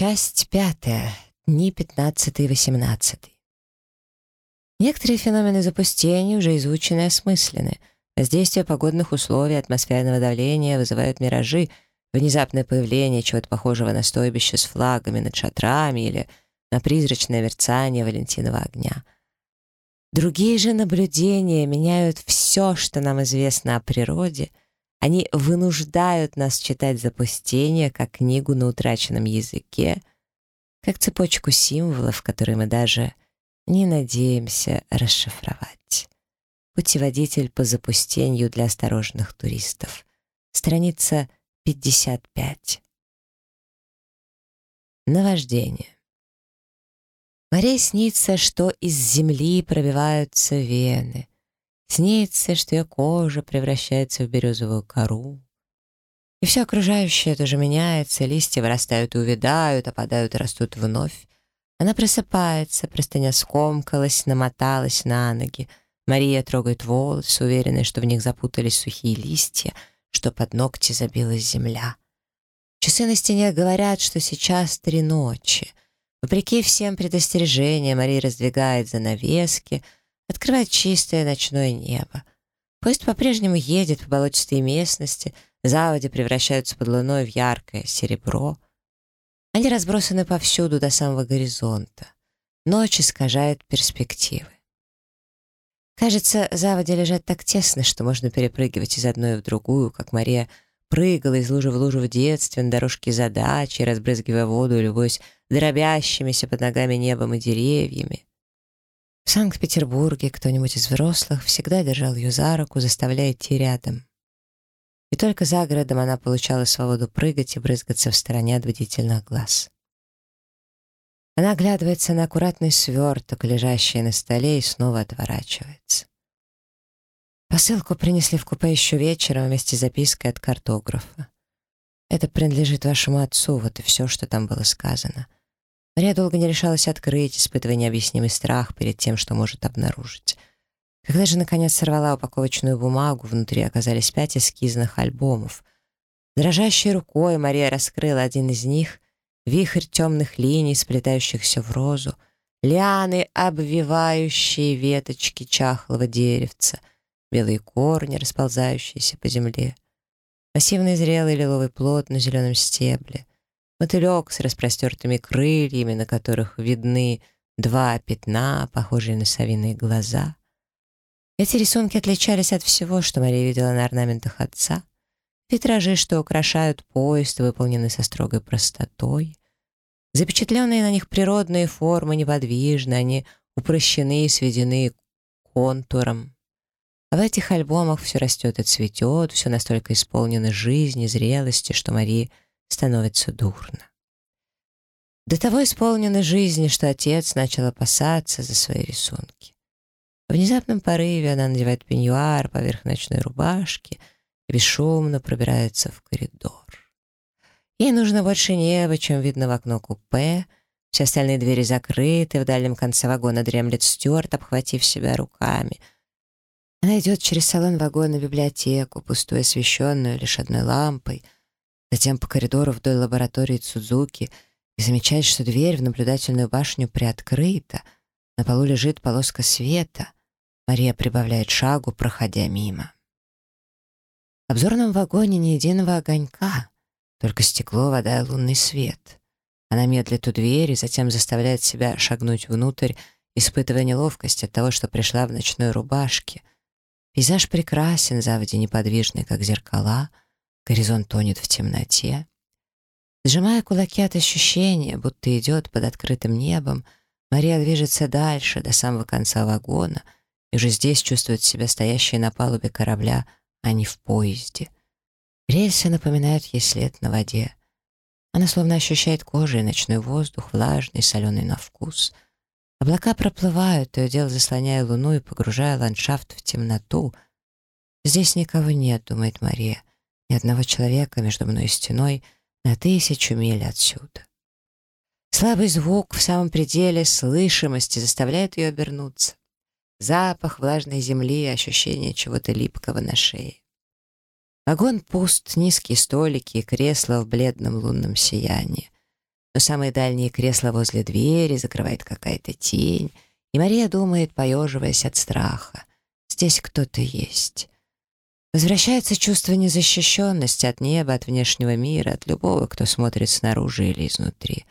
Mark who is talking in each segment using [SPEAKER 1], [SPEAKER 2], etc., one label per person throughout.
[SPEAKER 1] Часть пятая. Дни 15 и 18. Некоторые феномены запустения уже изучены и осмыслены. Воздействие погодных условий, атмосферного давления вызывают миражи, внезапное появление чего-то похожего на стойбище с флагами над шатрами или на призрачное мерцание Валентинова огня. Другие же наблюдения меняют все, что нам известно о природе. Они вынуждают нас читать запустение как книгу на утраченном языке, как цепочку символов, которые мы даже не надеемся расшифровать. Путеводитель по запустению для осторожных туристов. Страница 55. Наваждение. Марии снится, что из земли пробиваются вены. Снится, что ее кожа превращается в березовую кору. И все окружающее тоже меняется, листья вырастают и увядают, опадают и растут вновь. Она просыпается, простыня скомкалась, намоталась на ноги. Мария трогает волосы, уверенная, что в них запутались сухие листья, что под ногти забилась земля. Часы на стене говорят, что сейчас три ночи. Вопреки всем предостережениям, Мария раздвигает занавески, открывает чистое ночное небо. Поезд по-прежнему едет по болотистой местности, заводи превращаются под луной в яркое серебро. Они разбросаны повсюду до самого горизонта. Ночь искажает перспективы. Кажется, заводи лежат так тесно, что можно перепрыгивать из одной в другую, как Мария прыгала из лужи в лужу в детстве на дорожке задачи, разбрызгивая воду и любуясь дробящимися под ногами небом и деревьями. В Санкт-Петербурге кто-нибудь из взрослых всегда держал ее за руку, заставляя идти рядом. И только за городом она получала свободу прыгать и брызгаться в стороне от бдительных глаз. Она оглядывается на аккуратный сверток, лежащий на столе, и снова отворачивается. Посылку принесли в купе еще вечером вместе с запиской от картографа. «Это принадлежит вашему отцу, вот и все, что там было сказано». Мария долго не решалась открыть, испытывая необъяснимый страх перед тем, что может обнаружить. Когда же, наконец, сорвала упаковочную бумагу, внутри оказались пять эскизных альбомов. Дрожащей рукой Мария раскрыла один из них, вихрь темных линий, сплетающихся в розу, лианы, обвивающие веточки чахлого деревца — белые корни, расползающиеся по земле, массивный зрелый лиловый плод на зеленом стебле, мотылек с распростертыми крыльями, на которых видны два пятна, похожие на совиные глаза. Эти рисунки отличались от всего, что Мария видела на орнаментах отца. Витражи, что украшают поезд, выполнены со строгой простотой. Запечатленные на них природные формы неподвижны, они упрощены и сведены контуром. А в этих альбомах все растет и цветет, все настолько исполнено жизни, зрелости, что Марии становится дурно. До того исполнена жизни, что отец начал опасаться за свои рисунки. В внезапном порыве она надевает пеньюар поверх ночной рубашки и бесшумно пробирается в коридор. Ей нужно больше неба, чем видно в окно купе. Все остальные двери закрыты, в дальнем конце вагона дремлет Стюарт, обхватив себя руками — она идет через салон вагона в библиотеку, пустую освещенную лишь одной лампой, затем по коридору вдоль лаборатории Цудзуки и замечает, что дверь в наблюдательную башню приоткрыта, на полу лежит полоска света. Мария прибавляет шагу, проходя мимо. В обзорном вагоне ни единого огонька, только стекло, вода и лунный свет. Она медлит у двери, затем заставляет себя шагнуть внутрь, испытывая неловкость от того, что пришла в ночной рубашке — Пейзаж прекрасен, заводи неподвижны, как зеркала, горизонт тонет в темноте. Сжимая кулаки от ощущения, будто идет под открытым небом, Мария движется дальше, до самого конца вагона, и уже здесь чувствует себя стоящей на палубе корабля, а не в поезде. Рельсы напоминают ей след на воде. Она словно ощущает кожей ночной воздух, влажный, соленый на вкус — Облака проплывают, то и дело заслоняя луну и погружая ландшафт в темноту. «Здесь никого нет», — думает Мария, — «ни одного человека между мной и стеной на тысячу миль отсюда». Слабый звук в самом пределе слышимости заставляет ее обернуться. Запах влажной земли и ощущение чего-то липкого на шее. Вагон пуст, низкие столики и кресла в бледном лунном сиянии. но самые дальние кресла возле двери закрывает какая-то тень, и Мария думает, поеживаясь от страха. Здесь кто-то есть. Возвращается чувство незащищенности от неба, от внешнего мира, от любого, кто смотрит снаружи или изнутри.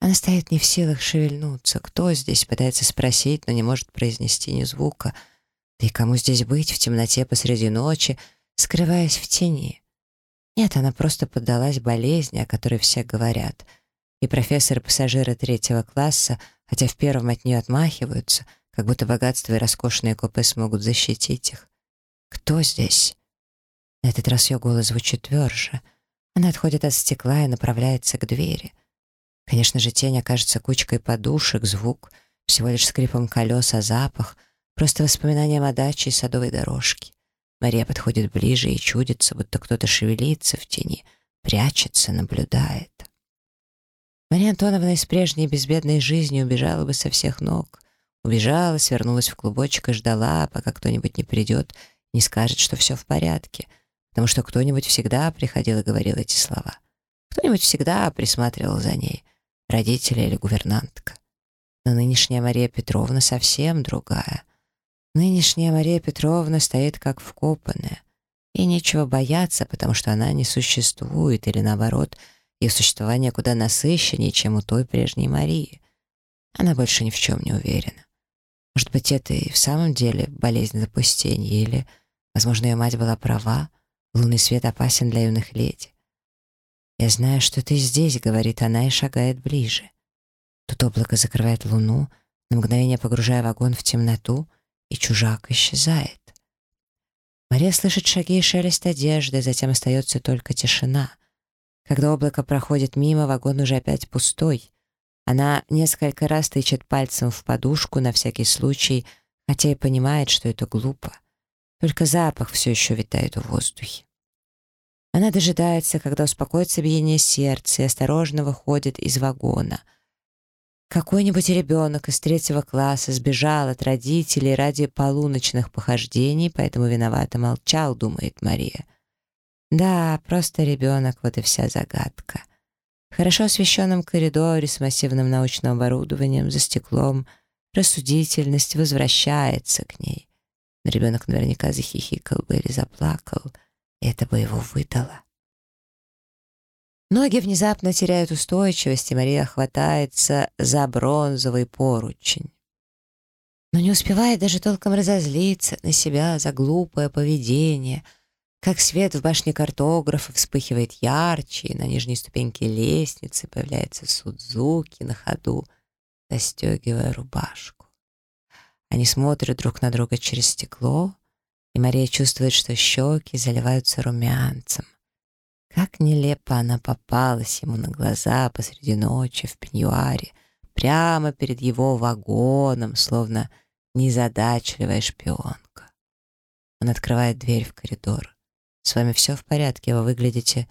[SPEAKER 1] Она стоит не в силах шевельнуться. Кто здесь? Пытается спросить, но не может произнести ни звука. Да и кому здесь быть в темноте посреди ночи, скрываясь в тени? Нет, она просто поддалась болезни, о которой все говорят. И профессор пассажиры третьего класса, хотя в первом от нее отмахиваются, как будто богатство и роскошные купе смогут защитить их. Кто здесь? На этот раз ее голос звучит тверже. Она отходит от стекла и направляется к двери. Конечно же, тень окажется кучкой подушек, звук, всего лишь скрипом колес, а запах — просто воспоминанием о даче и садовой дорожке. Мария подходит ближе и чудится, будто кто-то шевелится в тени, прячется, наблюдает. Мария Антоновна из прежней безбедной жизни убежала бы со всех ног. Убежала, свернулась в клубочек и ждала, пока кто-нибудь не придет, не скажет, что все в порядке, потому что кто-нибудь всегда приходил и говорил эти слова. Кто-нибудь всегда присматривал за ней, родители или гувернантка. Но нынешняя Мария Петровна совсем другая. Нынешняя Мария Петровна стоит как вкопанная. Ей нечего бояться, потому что она не существует, или наоборот, ее существование куда насыщеннее, чем у той прежней Марии. Она больше ни в чем не уверена. Может быть, это и в самом деле болезнь запустения, или, возможно, ее мать была права, лунный свет опасен для юных леди. «Я знаю, что ты здесь», — говорит она и шагает ближе. Тут облако закрывает луну, на мгновение погружая вагон в темноту — и чужак исчезает. Мария слышит шаги и шелест одежды, затем остается только тишина. Когда облако проходит мимо, вагон уже опять пустой. Она несколько раз тычет пальцем в подушку на всякий случай, хотя и понимает, что это глупо. Только запах все еще витает в воздухе. Она дожидается, когда успокоится биение сердца и осторожно выходит из вагона — какой-нибудь ребенок из третьего класса сбежал от родителей ради полуночных похождений, поэтому виновато молчал, думает Мария. Да, просто ребенок, вот и вся загадка. В хорошо освещенном коридоре с массивным научным оборудованием, за стеклом, рассудительность возвращается к ней. Но ребенок наверняка захихикал бы или заплакал, и это бы его выдало. Ноги внезапно теряют устойчивость, и Мария хватается за бронзовый поручень. Но не успевает даже толком разозлиться на себя за глупое поведение, как свет в башне картографа вспыхивает ярче, и на нижней ступеньке лестницы появляется Судзуки на ходу, застегивая рубашку. Они смотрят друг на друга через стекло, и Мария чувствует, что щеки заливаются румянцем. Как нелепо она попалась ему на глаза посреди ночи в пеньюаре, прямо перед его вагоном, словно незадачливая шпионка. Он открывает дверь в коридор. «С вами все в порядке, вы выглядите...»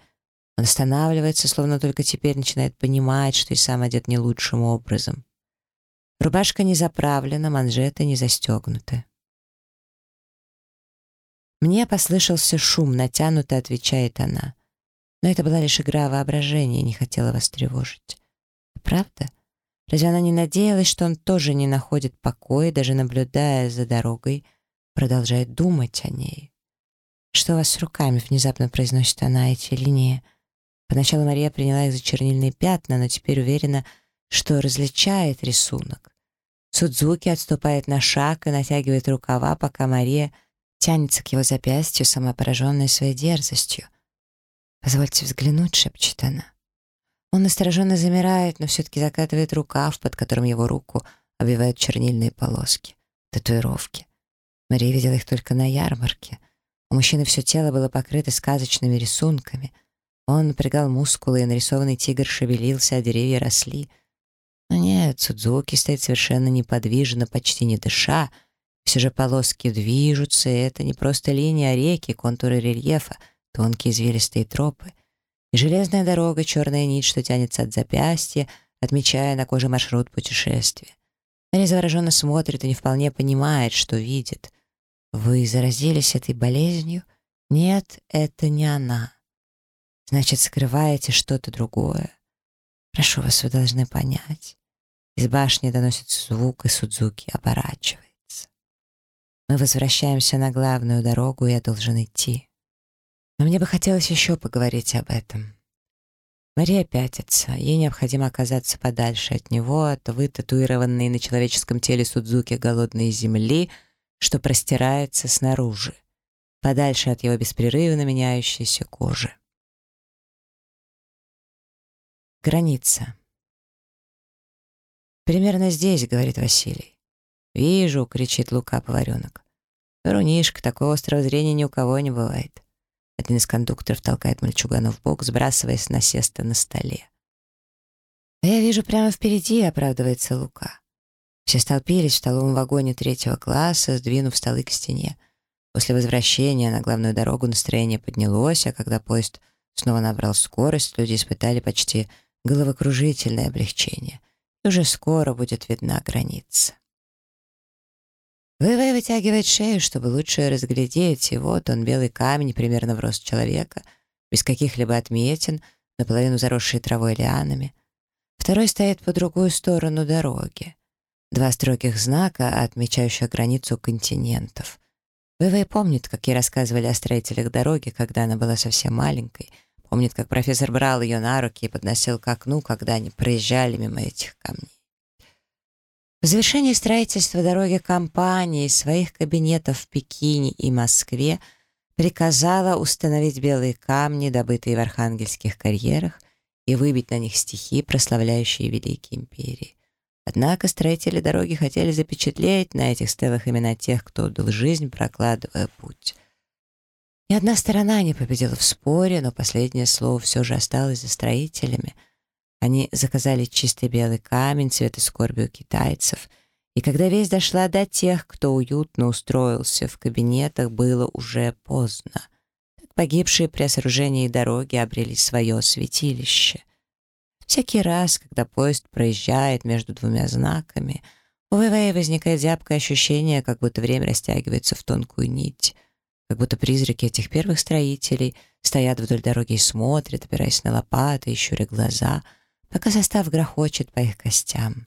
[SPEAKER 1] Он останавливается, словно только теперь начинает понимать, что и сам одет не лучшим образом. Рубашка не заправлена, манжеты не застегнуты. Мне послышался шум, натянуто отвечает она. Но это была лишь игра воображения, не хотела вас тревожить. Правда? Разве она не надеялась, что он тоже не находит покоя, даже наблюдая за дорогой, продолжает думать о ней? «Что у вас с руками?» — внезапно произносит она эти линии. Поначалу Мария приняла их за чернильные пятна, но теперь уверена, что различает рисунок. Судзуки отступает на шаг и натягивает рукава, пока Мария тянется к его запястью, сама своей дерзостью. «Позвольте взглянуть», — шепчет она. Он настороженно замирает, но все-таки закатывает рукав, под которым его руку обвивают чернильные полоски. Татуировки. Мария видела их только на ярмарке. У мужчины все тело было покрыто сказочными рисунками. Он напрягал мускулы, и нарисованный тигр шевелился, а деревья росли. Но нет, Судзуки стоит совершенно неподвижно, почти не дыша. Все же полоски движутся, и это не просто линия, а реки, контуры рельефа — тонкие извилистые тропы, и железная дорога, черная нить, что тянется от запястья, отмечая на коже маршрут путешествия. Мария завороженно смотрит и не вполне понимает, что видит. «Вы заразились этой болезнью?» «Нет, это не она». «Значит, скрываете что-то другое». Прошу вас, вы должны понять. Из башни доносится звук, и Судзуки оборачивается. Мы возвращаемся на главную дорогу, и я должен идти. Но мне бы хотелось еще поговорить об этом. Мария пятится. Ей необходимо оказаться подальше от него, от вытатуированной на человеческом теле Судзуки голодной земли, что простирается снаружи, подальше от его беспрерывно меняющейся кожи. Граница. «Примерно здесь», — говорит Василий. «Вижу», — кричит Лука-поваренок. «Врунишка, такого острого зрения ни у кого не бывает». Один из кондукторов толкает мальчугана в бок, сбрасываясь на сесто на столе. «А я вижу прямо впереди», — оправдывается Лука. Все столпились в столовом вагоне третьего класса, сдвинув столы к стене. После возвращения на главную дорогу настроение поднялось, а когда поезд снова набрал скорость, люди испытали почти головокружительное облегчение. Уже скоро будет видна граница. Вывай вытягивает шею, чтобы лучше разглядеть, и вот он, белый камень, примерно в рост человека, без каких-либо отметин, наполовину заросший травой лианами. Второй стоит по другую сторону дороги. Два строгих знака, отмечающих границу континентов. Вывай помнит, как ей рассказывали о строителях дороги, когда она была совсем маленькой. Помнит, как профессор брал ее на руки и подносил к окну, когда они проезжали мимо этих камней. В завершении строительства дороги компании своих кабинетов в Пекине и Москве приказала установить белые камни, добытые в архангельских карьерах, и выбить на них стихи, прославляющие великие империи. Однако строители дороги хотели запечатлеть на этих стелах имена тех, кто отдал жизнь, прокладывая путь. Ни одна сторона не победила в споре, но последнее слово все же осталось за строителями — они заказали чистый белый камень цвета скорби у китайцев, и когда весть дошла до тех, кто уютно устроился в кабинетах, было уже поздно. Погибшие при сооружении дороги обрели свое святилище. Всякий раз, когда поезд проезжает между двумя знаками, у ВВ возникает зябкое ощущение, как будто время растягивается в тонкую нить, как будто призраки этих первых строителей стоят вдоль дороги и смотрят, опираясь на лопаты и щуря глаза — пока состав грохочет по их костям.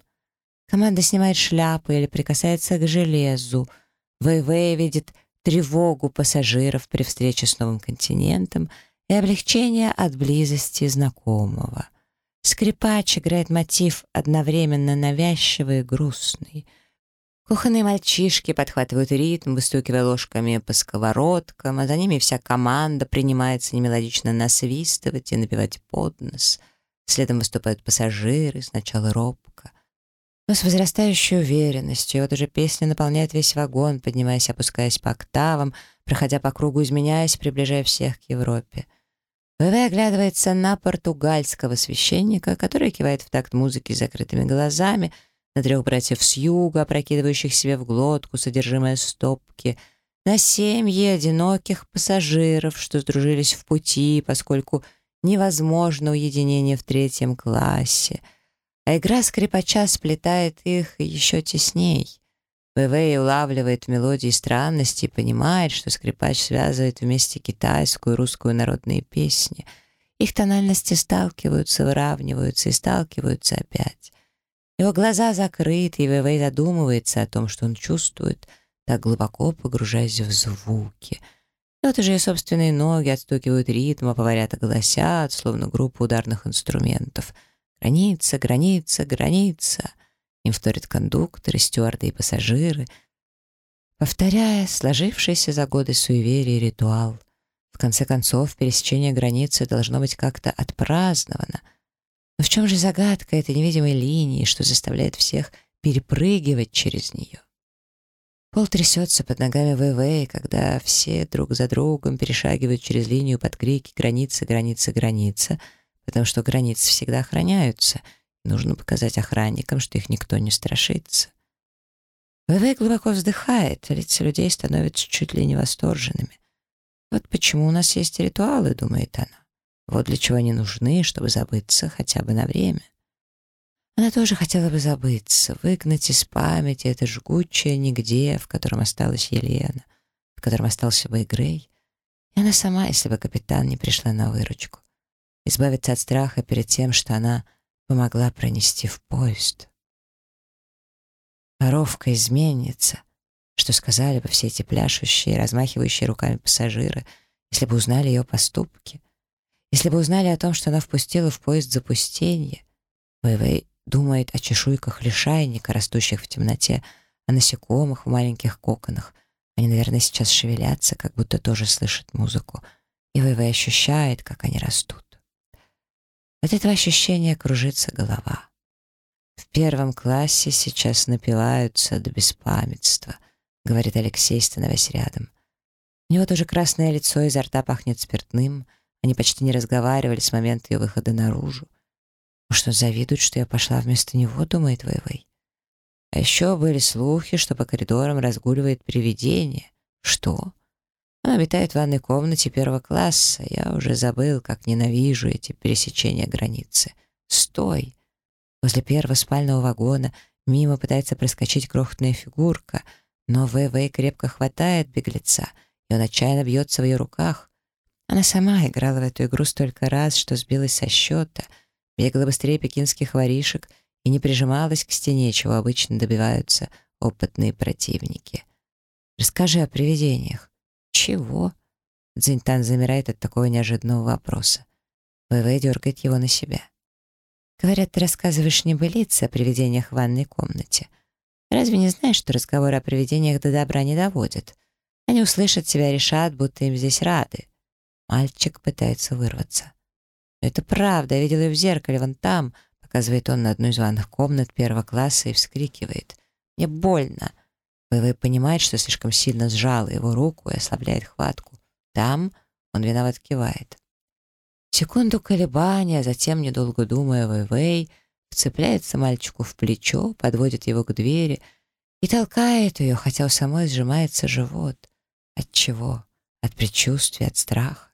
[SPEAKER 1] Команда снимает шляпы или прикасается к железу. ВВ видит тревогу пассажиров при встрече с новым континентом и облегчение от близости знакомого. Скрипач играет мотив одновременно навязчивый и грустный. Кухонные мальчишки подхватывают ритм, выстукивая ложками по сковородкам, а за ними вся команда принимается немелодично насвистывать и напевать под нос — Следом выступают пассажиры, сначала робко. Но с возрастающей уверенностью, вот уже песня наполняет весь вагон, поднимаясь, опускаясь по октавам, проходя по кругу, изменяясь, приближая всех к Европе. ВВ оглядывается на португальского священника, который кивает в такт музыки с закрытыми глазами, на трех братьев с юга, опрокидывающих себе в глотку содержимое стопки, на семьи одиноких пассажиров, что сдружились в пути, поскольку невозможно уединение в третьем классе, а игра скрипача сплетает их еще тесней. ВВ улавливает мелодии странности и понимает, что скрипач связывает вместе китайскую и русскую народные песни. Их тональности сталкиваются, выравниваются и сталкиваются опять. Его глаза закрыты, и ВВ задумывается о том, что он чувствует, так глубоко погружаясь в звуки — вот уже и собственные ноги отстукивают ритм, а поварята голосят, словно группа ударных инструментов. Граница, граница, граница. Им вторят кондукторы, стюарды и пассажиры, повторяя сложившийся за годы суеверие ритуал. В конце концов, пересечение границы должно быть как-то отпраздновано. Но в чем же загадка этой невидимой линии, что заставляет всех перепрыгивать через нее? Пол трясется под ногами ВВ, когда все друг за другом перешагивают через линию под крики «граница, граница, граница», потому что границы всегда охраняются, нужно показать охранникам, что их никто не страшится. ВВ глубоко вздыхает, лица людей становятся чуть ли не восторженными. Вот почему у нас есть ритуалы, думает она. Вот для чего они нужны, чтобы забыться хотя бы на время. Она тоже хотела бы забыться, выгнать из памяти это жгучее нигде, в котором осталась Елена, в котором остался бы и Грей. И она сама, если бы капитан не пришла на выручку. Избавиться от страха перед тем, что она помогла пронести в поезд. Воровка изменится, что сказали бы все эти пляшущие, размахивающие руками пассажиры, если бы узнали ее поступки, если бы узнали о том, что она впустила в поезд запустение. Вэйвэй думает о чешуйках лишайника, растущих в темноте, о насекомых в маленьких коконах. Они, наверное, сейчас шевелятся, как будто тоже слышат музыку. И Вэйвэй ощущает, как они растут. От этого ощущения кружится голова. В первом классе сейчас напиваются до беспамятства, говорит Алексей, становясь рядом. У него тоже красное лицо, изо рта пахнет спиртным. Они почти не разговаривали с момента ее выхода наружу. Может, он завидует, что я пошла вместо него, думает Вэйвэй. А еще были слухи, что по коридорам разгуливает привидение. Что? Он обитает в ванной комнате первого класса. Я уже забыл, как ненавижу эти пересечения границы. Стой! Возле первого спального вагона мимо пытается проскочить крохотная фигурка, но ВВ крепко хватает беглеца, и он отчаянно бьется в ее руках. Она сама играла в эту игру столько раз, что сбилась со счета, бегала быстрее пекинских воришек и не прижималась к стене, чего обычно добиваются опытные противники. Расскажи о привидениях. «Чего?» Цзиньтан замирает от такого неожиданного вопроса. ВВ дергает его на себя. «Говорят, ты рассказываешь небылицы о привидениях в ванной комнате. Разве не знаешь, что разговоры о привидениях до добра не доводят? Они услышат тебя решат, будто им здесь рады». Мальчик пытается вырваться. «Это правда, я видел ее в зеркале, вон там», показывает он на одну из ванных комнат первого класса и вскрикивает. «Мне больно». ВВ понимает, что слишком сильно сжала его руку и ослабляет хватку. Там он виноват кивает. Секунду колебания, затем, недолго думая, Вэйвэй вцепляется мальчику в плечо, подводит его к двери и толкает ее, хотя у самой сжимается живот. От чего? От предчувствия, от страха.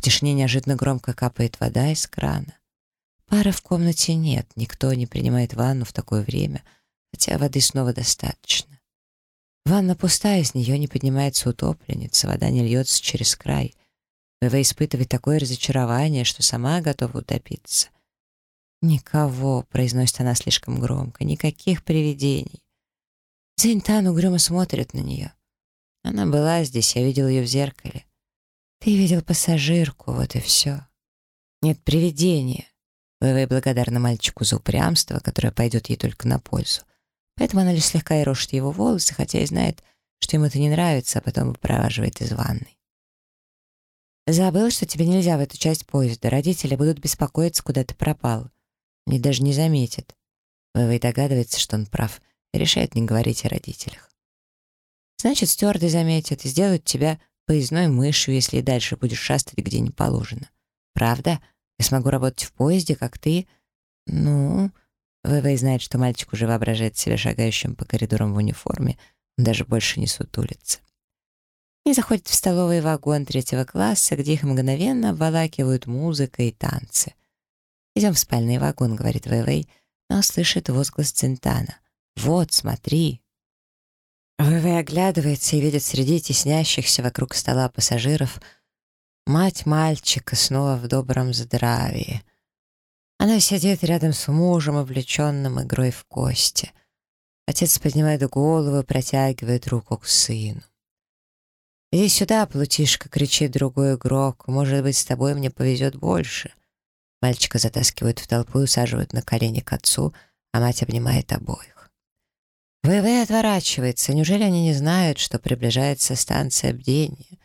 [SPEAKER 1] Тишине неожиданно громко капает вода из крана. Пара в комнате нет, никто не принимает ванну в такое время, хотя воды снова достаточно. Ванна пустая, из нее не поднимается утопленница, вода не льется через край. ВВ испытывает такое разочарование, что сама готова утопиться. «Никого», — произносит она слишком громко, — «никаких привидений». Зинтан угрюмо смотрит на нее. Она была здесь, я видел ее в зеркале. Ты видел пассажирку, вот и все. Нет привидения. ВВ благодарна мальчику за упрямство, которое пойдет ей только на пользу. Поэтому она лишь слегка ерошит его волосы, хотя и знает, что ему это не нравится, а потом выпроваживает из ванной. «Забыл, что тебе нельзя в эту часть поезда. Родители будут беспокоиться, куда ты пропал. Они даже не заметят». Вэвэй догадывается, что он прав, и решает не говорить о родителях. «Значит, стюарды заметят и сделают тебя поездной мышью, если и дальше будешь шастать, где не положено. Правда? Я смогу работать в поезде, как ты?» «Ну...» Вэвэй знает, что мальчик уже воображает себя шагающим по коридорам в униформе. Он даже больше не сутулится. Они заходят в столовый вагон третьего класса, где их мгновенно обволакивают музыка и танцы. «Идем в спальный вагон», — говорит Вэвэй, но слышит возглас Центана. «Вот, смотри!» Вэвэй оглядывается и видит среди теснящихся вокруг стола пассажиров мать мальчика снова в добром здравии. Она сидит рядом с мужем, увлеченным игрой в кости. Отец поднимает голову и протягивает руку к сыну. «Иди сюда, плутишка!» — кричит другой игрок. «Может быть, с тобой мне повезет больше». Мальчика затаскивают в толпу и усаживают на колени к отцу, а мать обнимает обоих. ВВ отворачивается. Неужели они не знают, что приближается станция бдения?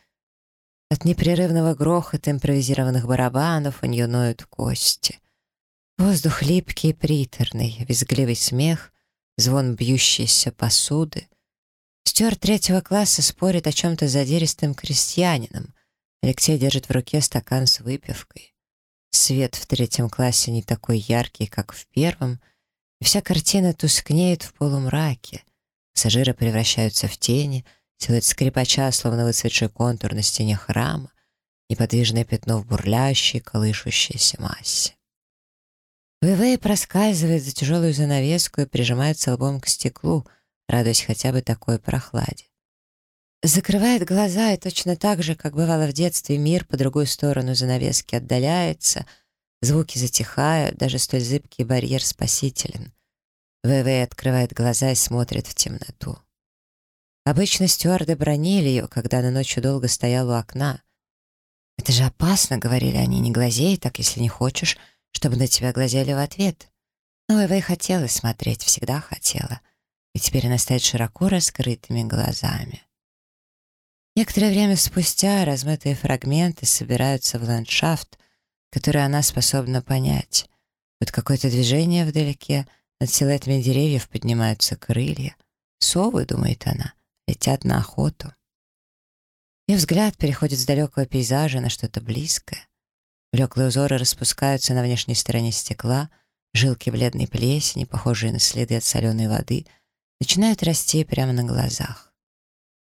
[SPEAKER 1] От непрерывного грохота импровизированных барабанов у нее ноют кости. Воздух липкий и приторный, визгливый смех, звон бьющейся посуды. Стюарт третьего класса спорит о чем-то задиристым крестьянином. Алексей держит в руке стакан с выпивкой. Свет в третьем классе не такой яркий, как в первом, вся картина тускнеет в полумраке. Пассажиры превращаются в тени, силуэт скрипача, словно выцветший контур на стене храма, неподвижное пятно в бурлящей, колышущейся массе. ВВ проскальзывает за тяжелую занавеску и прижимается лбом к стеклу, радуясь хотя бы такой прохладе. Закрывает глаза и точно так же, как бывало в детстве, мир по другую сторону занавески отдаляется, Звуки затихают, даже столь зыбкий барьер спасителен. ВВ открывает глаза и смотрит в темноту. Обычно стюарды бронили ее, когда она ночью долго стояла у окна. «Это же опасно», — говорили они, — «не глазей так, если не хочешь, чтобы на тебя глазели в ответ». Но ВВ хотела смотреть, всегда хотела. И теперь она стоит широко раскрытыми глазами. Некоторое время спустя размытые фрагменты собираются в ландшафт, который она способна понять. Вот какое-то движение вдалеке, над силуэтами деревьев поднимаются крылья. Совы, думает она, летят на охоту. Ее взгляд переходит с далекого пейзажа на что-то близкое. Блеклые узоры распускаются на внешней стороне стекла, жилки бледной плесени, похожие на следы от соленой воды, начинают расти прямо на глазах.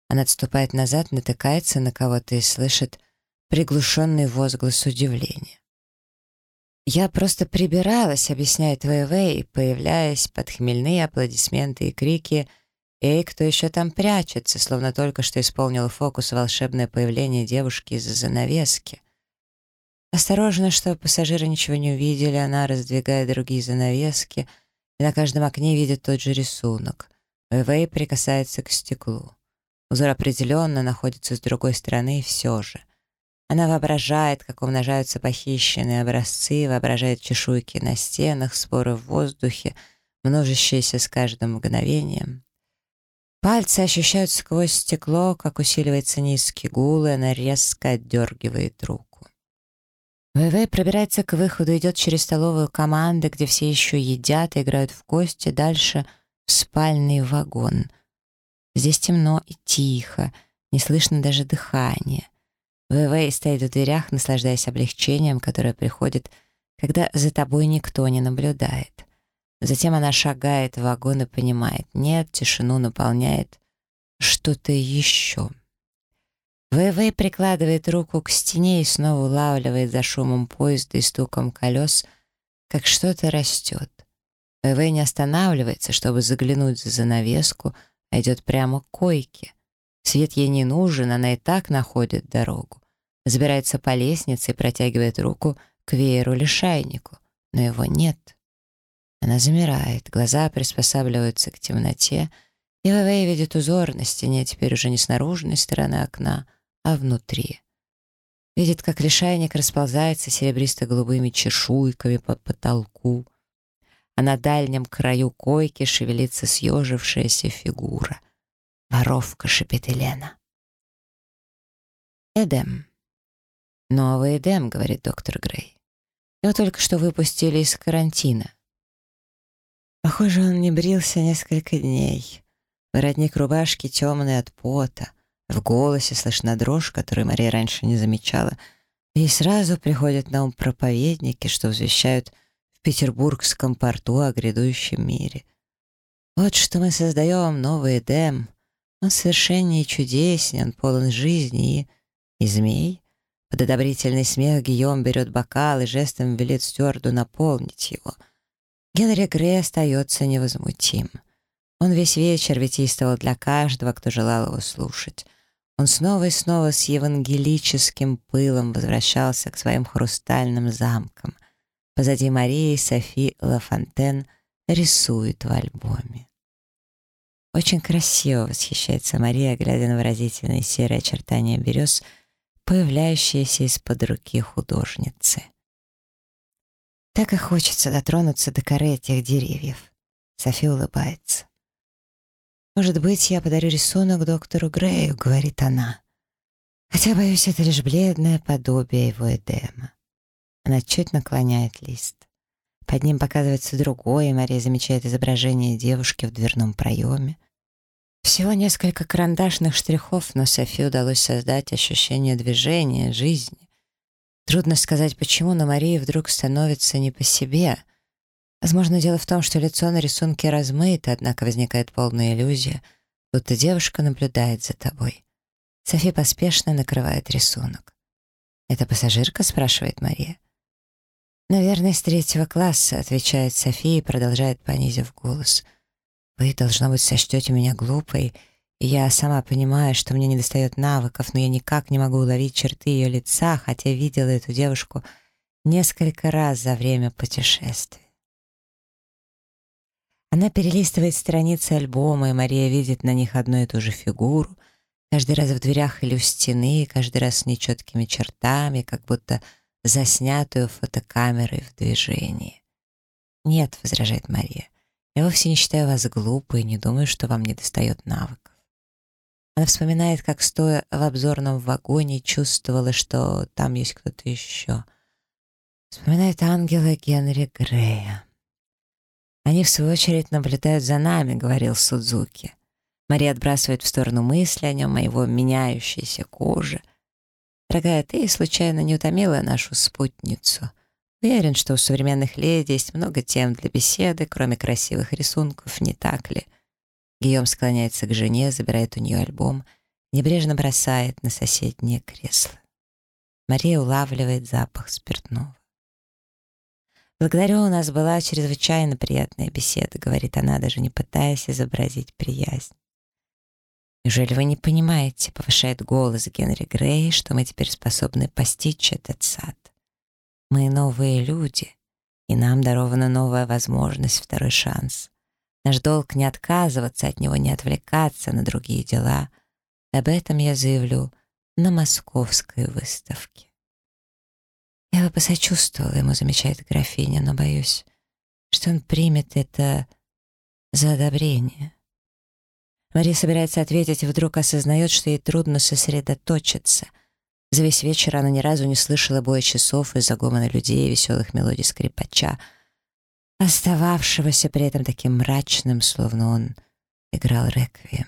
[SPEAKER 1] Она отступает назад, натыкается на кого-то и слышит приглушенный возглас удивления. «Я просто прибиралась», — объясняет ВВ, и, появляясь под хмельные аплодисменты и крики, «Эй, кто еще там прячется?» словно только что исполнил фокус волшебное появление девушки из-за занавески. Осторожно, чтобы пассажиры ничего не увидели, она раздвигает другие занавески и на каждом окне видит тот же рисунок. ВВ прикасается к стеклу. Узор определенно находится с другой стороны, и все же. Она воображает, как умножаются похищенные образцы, воображает чешуйки на стенах, споры в воздухе, множащиеся с каждым мгновением. Пальцы ощущают сквозь стекло, как усиливается низкий гул, и она резко отдергивает руку. ВВ пробирается к выходу, идет через столовую команды, где все еще едят и играют в кости, дальше в спальный вагон — Здесь темно и тихо, не слышно даже дыхания. ВВ стоит в дверях, наслаждаясь облегчением, которое приходит, когда за тобой никто не наблюдает. Затем она шагает в вагон и понимает, нет, тишину наполняет что-то еще. ВВ прикладывает руку к стене и снова улавливает за шумом поезда и стуком колес, как что-то растет. ВВ не останавливается, чтобы заглянуть за занавеску, а идет прямо к койке. Свет ей не нужен, она и так находит дорогу. Забирается по лестнице и протягивает руку к вееру-лишайнику, но его нет. Она замирает, глаза приспосабливаются к темноте, и ВВ видит узор на стене теперь уже не с наружной стороны окна, а внутри. Видит, как лишайник расползается серебристо-голубыми чешуйками по потолку, а на дальнем краю койки шевелится съежившаяся фигура. «Воровка», — шипит Елена. «Эдем». «Новый Эдем», — говорит доктор Грей. «Его только что выпустили из карантина». Похоже, он не брился несколько дней. Воротник рубашки темный от пота. В голосе слышна дрожь, которую Мария раньше не замечала. И сразу приходят на ум проповедники, что возвещают — петербургском порту о грядущем мире. Вот что мы создаем новый Эдем. Он совершеннее чудеснее, он полон жизни и... И змей? Под одобрительный смех Гийом берет бокал и жестом велит стюарду наполнить его. Генри Грей остается невозмутим. Он весь вечер витийствовал для каждого, кто желал его слушать. Он снова и снова с евангелическим пылом возвращался к своим хрустальным замкам. Позади Марии Софи Лафонтен рисует в альбоме. Очень красиво восхищается Мария, глядя на выразительные серые очертания берез, появляющиеся из-под руки художницы. Так и хочется дотронуться до коры этих деревьев. Софи улыбается. «Может быть, я подарю рисунок доктору Грею», — говорит она. Хотя, боюсь, это лишь бледное подобие его Эдема. Она чуть наклоняет лист. Под ним показывается другой, и Мария замечает изображение девушки в дверном проеме. Всего несколько карандашных штрихов, но Софи удалось создать ощущение движения, жизни. Трудно сказать, почему, но Марии вдруг становится не по себе. Возможно, дело в том, что лицо на рисунке размыто, однако возникает полная иллюзия, будто девушка наблюдает за тобой. Софи поспешно накрывает рисунок. «Это пассажирка?» — спрашивает Мария. «Наверное, с третьего класса», — отвечает София и продолжает, понизив голос. «Вы, должно быть, сочтете меня глупой, и я сама понимаю, что мне недостает навыков, но я никак не могу уловить черты ее лица, хотя видела эту девушку несколько раз за время путешествия. Она перелистывает страницы альбома, и Мария видит на них одну и ту же фигуру, каждый раз в дверях или у стены, каждый раз с нечеткими чертами, как будто заснятую фотокамерой в движении. «Нет», — возражает Мария, — «я вовсе не считаю вас глупой и не думаю, что вам недостает навыков». Она вспоминает, как, стоя в обзорном вагоне, чувствовала, что там есть кто-то еще. Вспоминает ангела Генри Грея. «Они, в свою очередь, наблюдают за нами», — говорил Судзуки. Мария отбрасывает в сторону мысли о нем, о его меняющейся коже. «Дорогая, ты случайно не утомила нашу спутницу?» Уверен, что у современных леди есть много тем для беседы, кроме красивых рисунков, не так ли? Гийом склоняется к жене, забирает у нее альбом, небрежно бросает на соседнее кресло. Мария улавливает запах спиртного. «Благодарю, у нас была чрезвычайно приятная беседа», — говорит она, даже не пытаясь изобразить приязнь. «Неужели вы не понимаете?» — повышает голос Генри Грей, что мы теперь способны постичь этот сад. «Мы новые люди, и нам дарована новая возможность, второй шанс. Наш долг не отказываться от него, не отвлекаться на другие дела. Об этом я заявлю на московской выставке». «Я бы посочувствовала ему», — замечает графиня, «но боюсь, что он примет это за одобрение». Мария собирается ответить и вдруг осознает, что ей трудно сосредоточиться. За весь вечер она ни разу не слышала боя часов из-за гомона людей и веселых мелодий скрипача, остававшегося при этом таким мрачным, словно он играл реквием.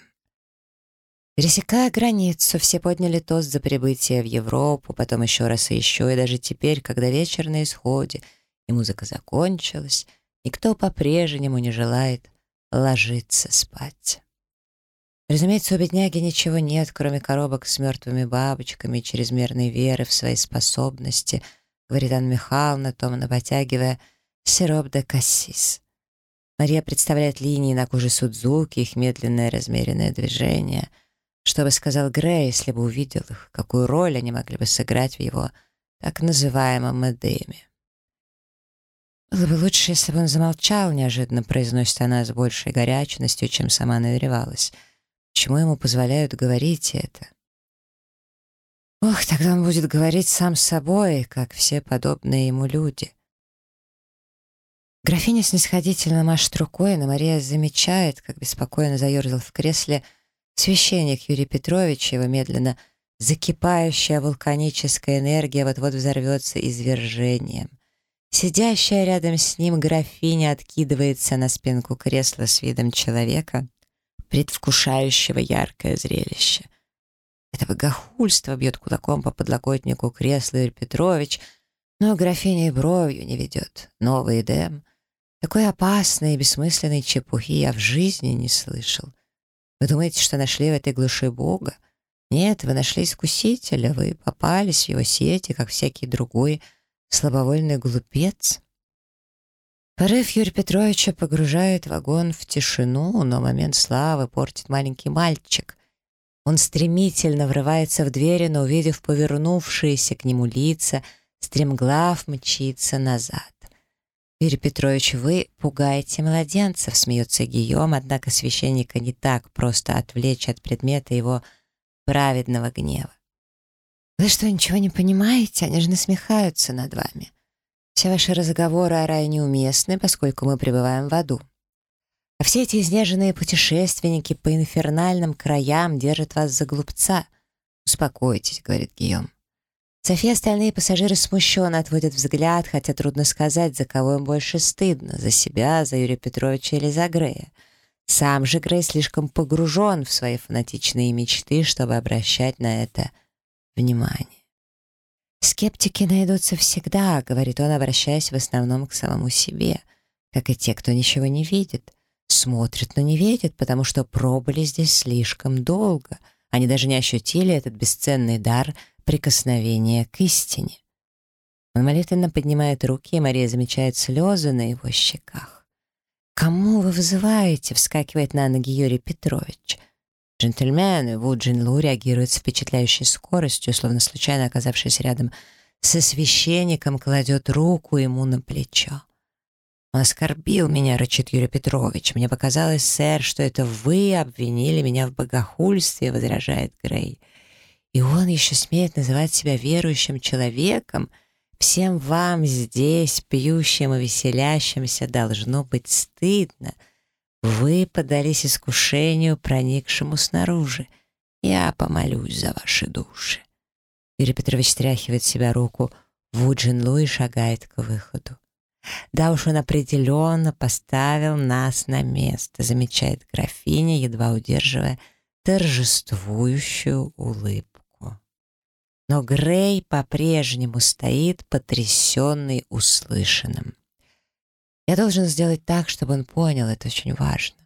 [SPEAKER 1] Пересекая границу, все подняли тост за прибытие в Европу, потом еще раз и еще, и даже теперь, когда вечер на исходе, и музыка закончилась, никто по-прежнему не желает ложиться спать. Разумеется, у бедняги ничего нет, кроме коробок с мертвыми бабочками чрезмерной веры в свои способности, говорит Анна Михайловна, томно потягивая сироп де кассис. Мария представляет линии на коже Судзуки, их медленное размеренное движение — что бы сказал Грей, если бы увидел их, какую роль они могли бы сыграть в его так называемом Эдеме? «Было бы лучше, если бы он замолчал», — неожиданно произносит она с большей горячностью, чем сама намеревалась. Почему ему позволяют говорить это? Ох, тогда он будет говорить сам с собой, как все подобные ему люди. Графиня снисходительно машет рукой, но Мария замечает, как беспокойно заерзал в кресле — Священник Юрий Петрович, его медленно закипающая вулканическая энергия вот-вот взорвется извержением. Сидящая рядом с ним графиня откидывается на спинку кресла с видом человека, предвкушающего яркое зрелище. Это богохульство бьет кулаком по подлокотнику кресла Юрий Петрович, но графиня и бровью не ведет. Новый Эдем. Такой опасной и бессмысленной чепухи я в жизни не слышал. Вы думаете, что нашли в этой глуши Бога? Нет, вы нашли искусителя, вы попались в его сети, как всякий другой слабовольный глупец. Порыв Юрия Петровича погружает вагон в тишину, но момент славы портит маленький мальчик. Он стремительно врывается в двери, но, увидев повернувшиеся к нему лица, стремглав мчится назад. «Юрий Петрович, вы пугаете младенцев», — смеется Гийом, однако священника не так просто отвлечь от предмета его праведного гнева. «Вы что, ничего не понимаете? Они же насмехаются над вами. Все ваши разговоры о рае неуместны, поскольку мы пребываем в аду. А все эти изнеженные путешественники по инфернальным краям держат вас за глупца. Успокойтесь», — говорит Гийом. София и остальные пассажиры смущенно отводят взгляд, хотя трудно сказать, за кого им больше стыдно, за себя, за Юрия Петровича или за Грея. Сам же Грей слишком погружен в свои фанатичные мечты, чтобы обращать на это внимание. «Скептики найдутся всегда», — говорит он, обращаясь в основном к самому себе, как и те, кто ничего не видит. Смотрят, но не видят, потому что пробыли здесь слишком долго. Они даже не ощутили этот бесценный дар — прикосновение к истине. Он молитвенно поднимает руки, и Мария замечает слезы на его щеках. «Кому вы вызываете?» — вскакивает на ноги Юрий Петрович. Джентльмены Ву Джин Лу реагируют с впечатляющей скоростью, словно случайно оказавшись рядом со священником кладет руку ему на плечо. «Он оскорбил меня, — рычит Юрий Петрович. Мне показалось, сэр, что это вы обвинили меня в богохульстве, — возражает Грей. И он еще смеет называть себя верующим человеком. Всем вам здесь, пьющим и веселящимся, должно быть стыдно. Вы подались искушению, проникшему снаружи. Я помолюсь за ваши души. Юрий Петрович стряхивает себя руку в Уджин и шагает к выходу. Да уж он определенно поставил нас на место, замечает графиня, едва удерживая торжествующую улыбку. Но Грей по-прежнему стоит потрясенный услышанным. Я должен сделать так, чтобы он понял, это очень важно.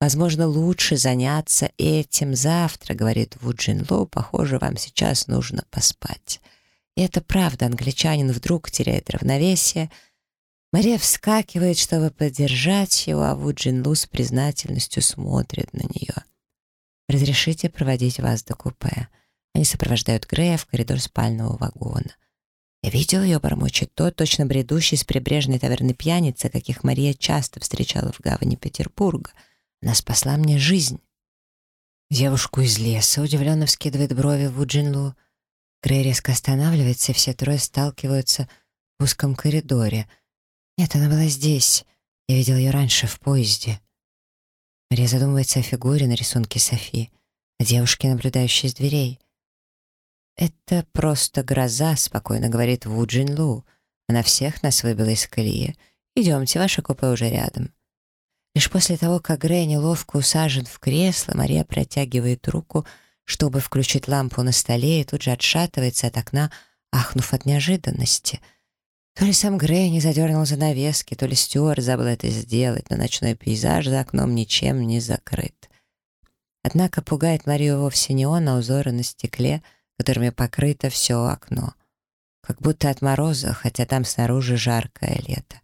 [SPEAKER 1] Возможно, лучше заняться этим завтра, говорит Ву Джин Ло. Похоже, вам сейчас нужно поспать. И это правда, англичанин вдруг теряет равновесие. Мария вскакивает, чтобы поддержать его, а Ву Джин Лу с признательностью смотрит на нее. «Разрешите проводить вас до купе?» Они сопровождают Грея в коридор спального вагона. Я видел ее, бормочет тот, точно бредущий с прибрежной таверны пьяницы, каких Мария часто встречала в гавани Петербурга — она спасла мне жизнь. Девушку из леса удивленно вскидывает брови в Уджинлу. Грей резко останавливается, и все трое сталкиваются в узком коридоре. Нет, она была здесь. Я видел ее раньше в поезде. Мария задумывается о фигуре на рисунке Софи, о девушке, наблюдающей из дверей. «Это просто гроза», — спокойно говорит Ву Джин «Она всех нас выбила из колеи. Идемте, ваше купе уже рядом». Лишь после того, как Грей неловко усажен в кресло, Мария протягивает руку, чтобы включить лампу на столе, и тут же отшатывается от окна, ахнув от неожиданности. То ли сам Грей не задернул занавески, то ли Стюарт забыл это сделать, но ночной пейзаж за окном ничем не закрыт. Однако пугает Марию вовсе не он, а узоры на стекле, которыми покрыто все окно. Как будто от мороза, хотя там снаружи жаркое лето.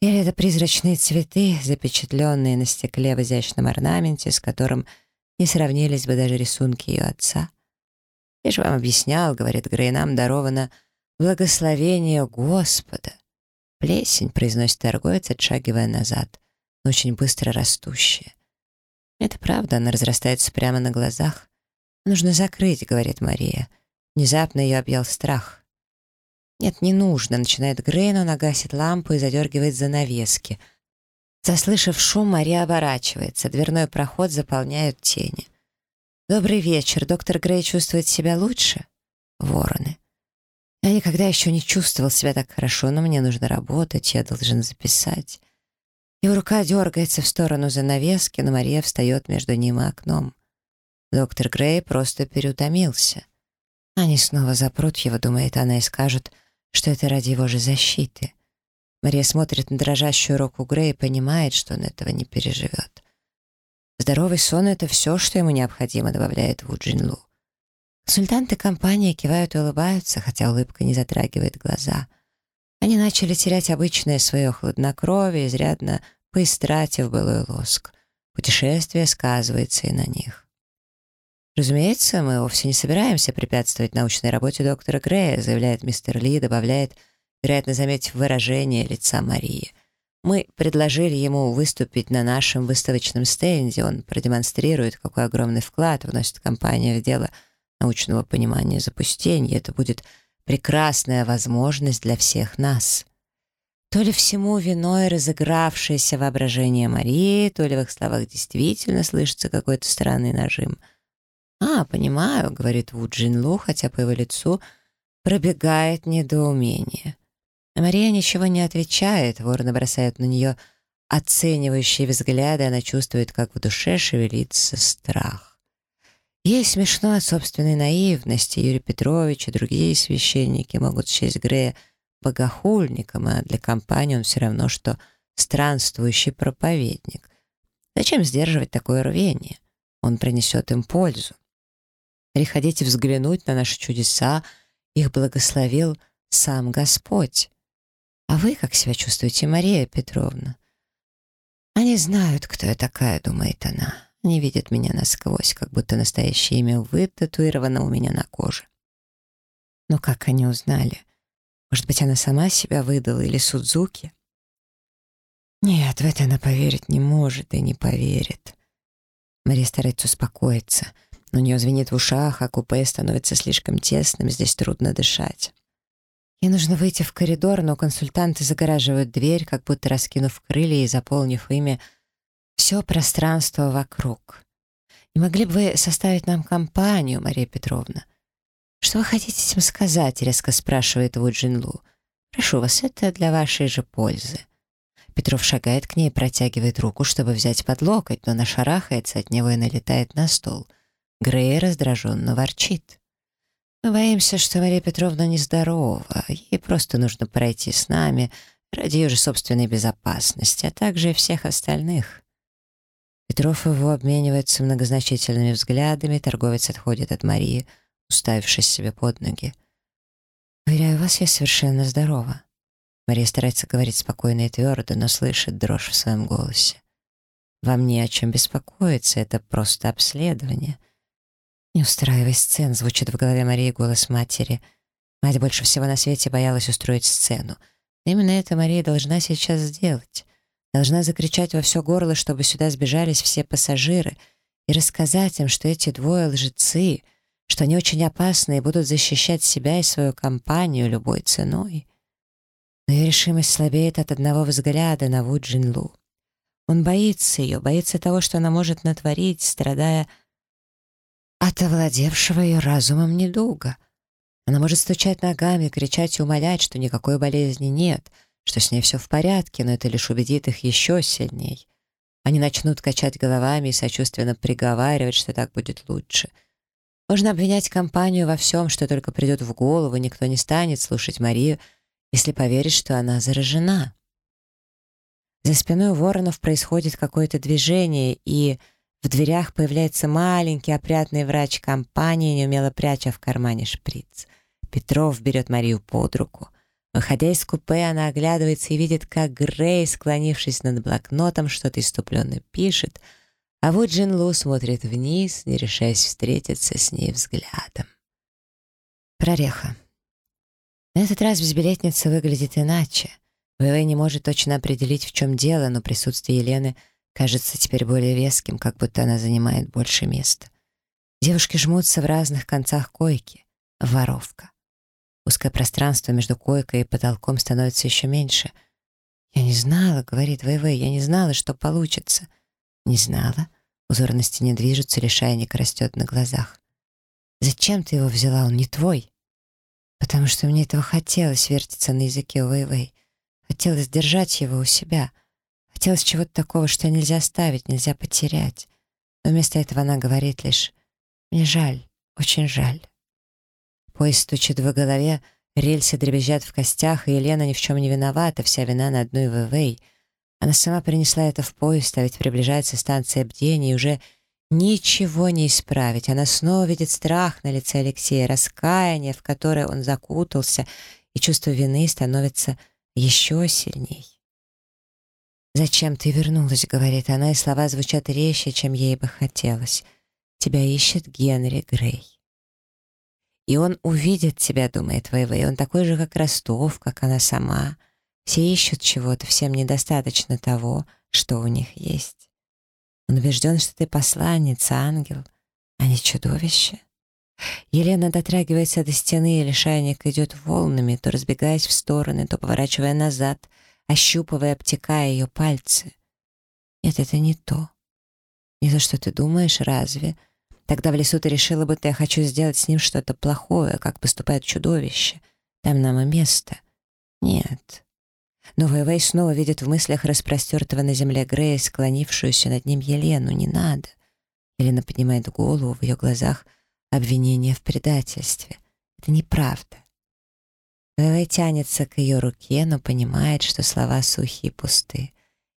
[SPEAKER 1] Или это призрачные цветы, запечатленные на стекле в изящном орнаменте, с которым не сравнились бы даже рисунки ее отца. «Я же вам объяснял, — говорит Грей, — нам даровано благословение Господа». «Плесень», — произносит торговец, отшагивая назад, очень быстро растущая. «Это правда, она разрастается прямо на глазах. Нужно закрыть», — говорит Мария. Внезапно ее объял страх. «Нет, не нужно», — начинает Грей, но она гасит лампу и задергивает занавески. Заслышав шум, Мария оборачивается. Дверной проход заполняют тени. «Добрый вечер. Доктор Грей чувствует себя лучше?» «Вороны». «Я никогда еще не чувствовал себя так хорошо, но мне нужно работать, я должен записать». Его рука дергается в сторону занавески, но Мария встает между ним и окном. Доктор Грей просто переутомился. Они снова запрут его, думает она, и скажут — что это ради его же защиты. Мария смотрит на дрожащую руку Грея и понимает, что он этого не переживет. Здоровый сон — это все, что ему необходимо, добавляет Ву Джин Лу. Консультанты компании кивают и улыбаются, хотя улыбка не затрагивает глаза. Они начали терять обычное свое хладнокровие, изрядно поистратив былой лоск. Путешествие сказывается и на них. «Разумеется, мы вовсе не собираемся препятствовать научной работе доктора Грея», заявляет мистер Ли, добавляет, вероятно, заметив выражение лица Марии. «Мы предложили ему выступить на нашем выставочном стенде. Он продемонстрирует, какой огромный вклад вносит компания в дело научного понимания запустения. Это будет прекрасная возможность для всех нас». То ли всему виной разыгравшееся воображение Марии, то ли в их словах действительно слышится какой-то странный нажим — «А, понимаю», — говорит Ву Джин Лу, хотя по его лицу пробегает недоумение. А Мария ничего не отвечает, ворона бросает на нее оценивающие взгляды, она чувствует, как в душе шевелится страх. Ей смешно от собственной наивности. Юрий Петрович и другие священники могут счесть Грея богохульником, а для компании он все равно, что странствующий проповедник. Зачем сдерживать такое рвение? Он принесет им пользу. Приходите взглянуть на наши чудеса, их благословил сам Господь. А вы как себя чувствуете, Мария Петровна? Они знают, кто я такая, думает она. Они видят меня насквозь, как будто настоящее имя вытатуировано у меня на коже. Но как они узнали? Может быть, она сама себя выдала или Судзуки? Нет, в это она поверить не может и не поверит. Мария старается успокоиться, у нее звенит в ушах, а купе становится слишком тесным, здесь трудно дышать. Ей нужно выйти в коридор, но консультанты загораживают дверь, как будто раскинув крылья и заполнив ими все пространство вокруг. Не могли бы вы составить нам компанию, Мария Петровна? Что вы хотите этим сказать? резко спрашивает Ву Джинлу. Прошу вас, это для вашей же пользы. Петров шагает к ней, протягивает руку, чтобы взять под локоть, но она шарахается от него и налетает на стол. Грей раздраженно ворчит. Мы боимся, что Мария Петровна нездорова. Ей просто нужно пройти с нами ради ее же собственной безопасности, а также и всех остальных. Петров его обмениваются многозначительными взглядами, торговец отходит от Марии, уставившись себе под ноги. «Уверяю вас, я совершенно здорова». Мария старается говорить спокойно и твердо, но слышит дрожь в своем голосе. «Вам не о чем беспокоиться, это просто обследование». «Не устраивай сцен», — звучит в голове Марии голос матери. Мать больше всего на свете боялась устроить сцену. Именно это Мария должна сейчас сделать. Должна закричать во все горло, чтобы сюда сбежались все пассажиры, и рассказать им, что эти двое лжецы, что они очень опасны и будут защищать себя и свою компанию любой ценой. Но ее решимость слабеет от одного взгляда на Ву Джинлу. Он боится ее, боится того, что она может натворить, страдая от овладевшего ее разумом недуга. Она может стучать ногами, кричать и умолять, что никакой болезни нет, что с ней все в порядке, но это лишь убедит их еще сильней. Они начнут качать головами и сочувственно приговаривать, что так будет лучше. Можно обвинять компанию во всем, что только придет в голову, никто не станет слушать Марию, если поверит, что она заражена. За спиной Воронов происходит какое-то движение, и в дверях появляется маленький опрятный врач компании, неумело пряча в кармане шприц. Петров берет Марию под руку. Выходя из купе, она оглядывается и видит, как Грей, склонившись над блокнотом, что-то иступленно пишет, а вот Джин Лу смотрит вниз, не решаясь встретиться с ней взглядом. Прореха. На этот раз безбилетница выглядит иначе. ВВ не может точно определить, в чем дело, но присутствие Елены кажется теперь более веским, как будто она занимает больше места. Девушки жмутся в разных концах койки. Воровка. Узкое пространство между койкой и потолком становится еще меньше. «Я не знала», — говорит ВВ, — «я не знала, что получится». «Не знала?» Узор на стене движется, лишайник растет на глазах. «Зачем ты его взяла? Он не твой». Потому что мне этого хотелось вертеться на языке Вэй-Вэй. Хотелось держать его у себя. Хотелось чего-то такого, что нельзя оставить, нельзя потерять. Но вместо этого она говорит лишь «Мне жаль, очень жаль». Поезд стучит в голове, рельсы дребезжат в костях, и Елена ни в чем не виновата, вся вина на одной Вэй-Вэй. Она сама принесла это в поезд, а ведь приближается станция бдения, и уже Ничего не исправить. Она снова видит страх на лице Алексея, раскаяние, в которое он закутался, и чувство вины становится еще сильней. «Зачем ты вернулась?» — говорит она, и слова звучат резче, чем ей бы хотелось. «Тебя ищет Генри Грей». И он увидит тебя, думает Вэйвэй. Он такой же, как Ростов, как она сама. Все ищут чего-то, всем недостаточно того, что у них есть. Он убежден, что ты посланница, ангел, а не чудовище. Елена дотрагивается до стены, и лишайник идет волнами, то разбегаясь в стороны, то поворачивая назад, ощупывая, обтекая ее пальцы. Нет, это не то. Не то, что ты думаешь, разве? Тогда в лесу ты решила, будто я хочу сделать с ним что-то плохое, как поступает чудовище. Там нам и место. Нет. Но Вэйвэй снова видит в мыслях распростертого на земле Грея, склонившуюся над ним Елену. «Не надо!» Елена поднимает голову, в ее глазах обвинение в предательстве. Это неправда. Вэйвэй тянется к ее руке, но понимает, что слова сухие и пусты.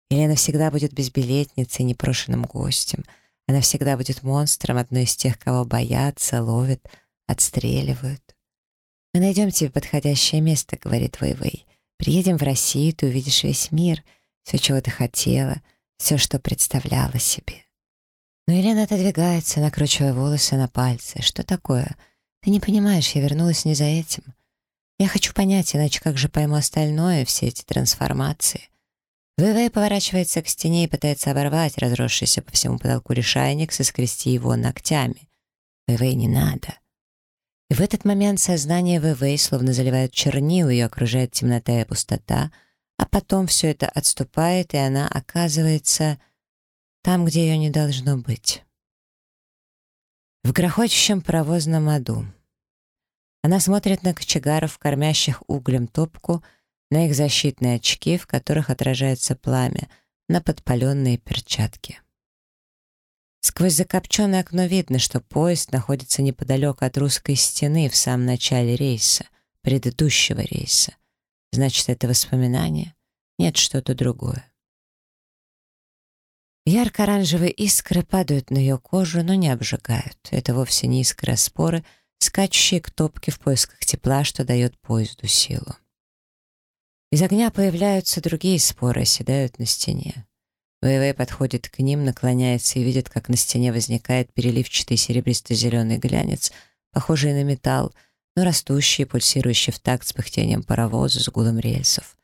[SPEAKER 1] Елена всегда будет безбилетницей, непрошенным гостем. Она всегда будет монстром, одной из тех, кого боятся, ловят, отстреливают. «Мы найдем тебе подходящее место», — говорит Вэйвэй. Приедем в Россию, ты увидишь весь мир, все, чего ты хотела, все, что представляла себе. Но Елена отодвигается, накручивая волосы на пальцы. Что такое? Ты не понимаешь, я вернулась не за этим. Я хочу понять, иначе как же пойму остальное, все эти трансформации. ВВ поворачивается к стене и пытается оборвать разросшийся по всему потолку лишайник, соскрести его ногтями. ВВ не надо. И в этот момент сознание ВВ словно заливает чернил, ее окружает темнота и пустота, а потом все это отступает, и она оказывается там, где ее не должно быть. В грохочущем паровозном аду. Она смотрит на кочегаров, кормящих углем топку, на их защитные очки, в которых отражается пламя, на подпаленные перчатки. Сквозь закопченное окно видно, что поезд находится неподалеку от русской стены в самом начале рейса, предыдущего рейса. Значит, это воспоминание? Нет, что-то другое. Ярко-оранжевые искры падают на ее кожу, но не обжигают. Это вовсе не искры, а споры, скачущие к топке в поисках тепла, что дает поезду силу. Из огня появляются другие споры, оседают на стене. ВВ подходит к ним, наклоняется и видит, как на стене возникает переливчатый серебристо-зеленый глянец, похожий на металл, но растущий и пульсирующий в такт с пыхтением паровоза с гулом рельсов.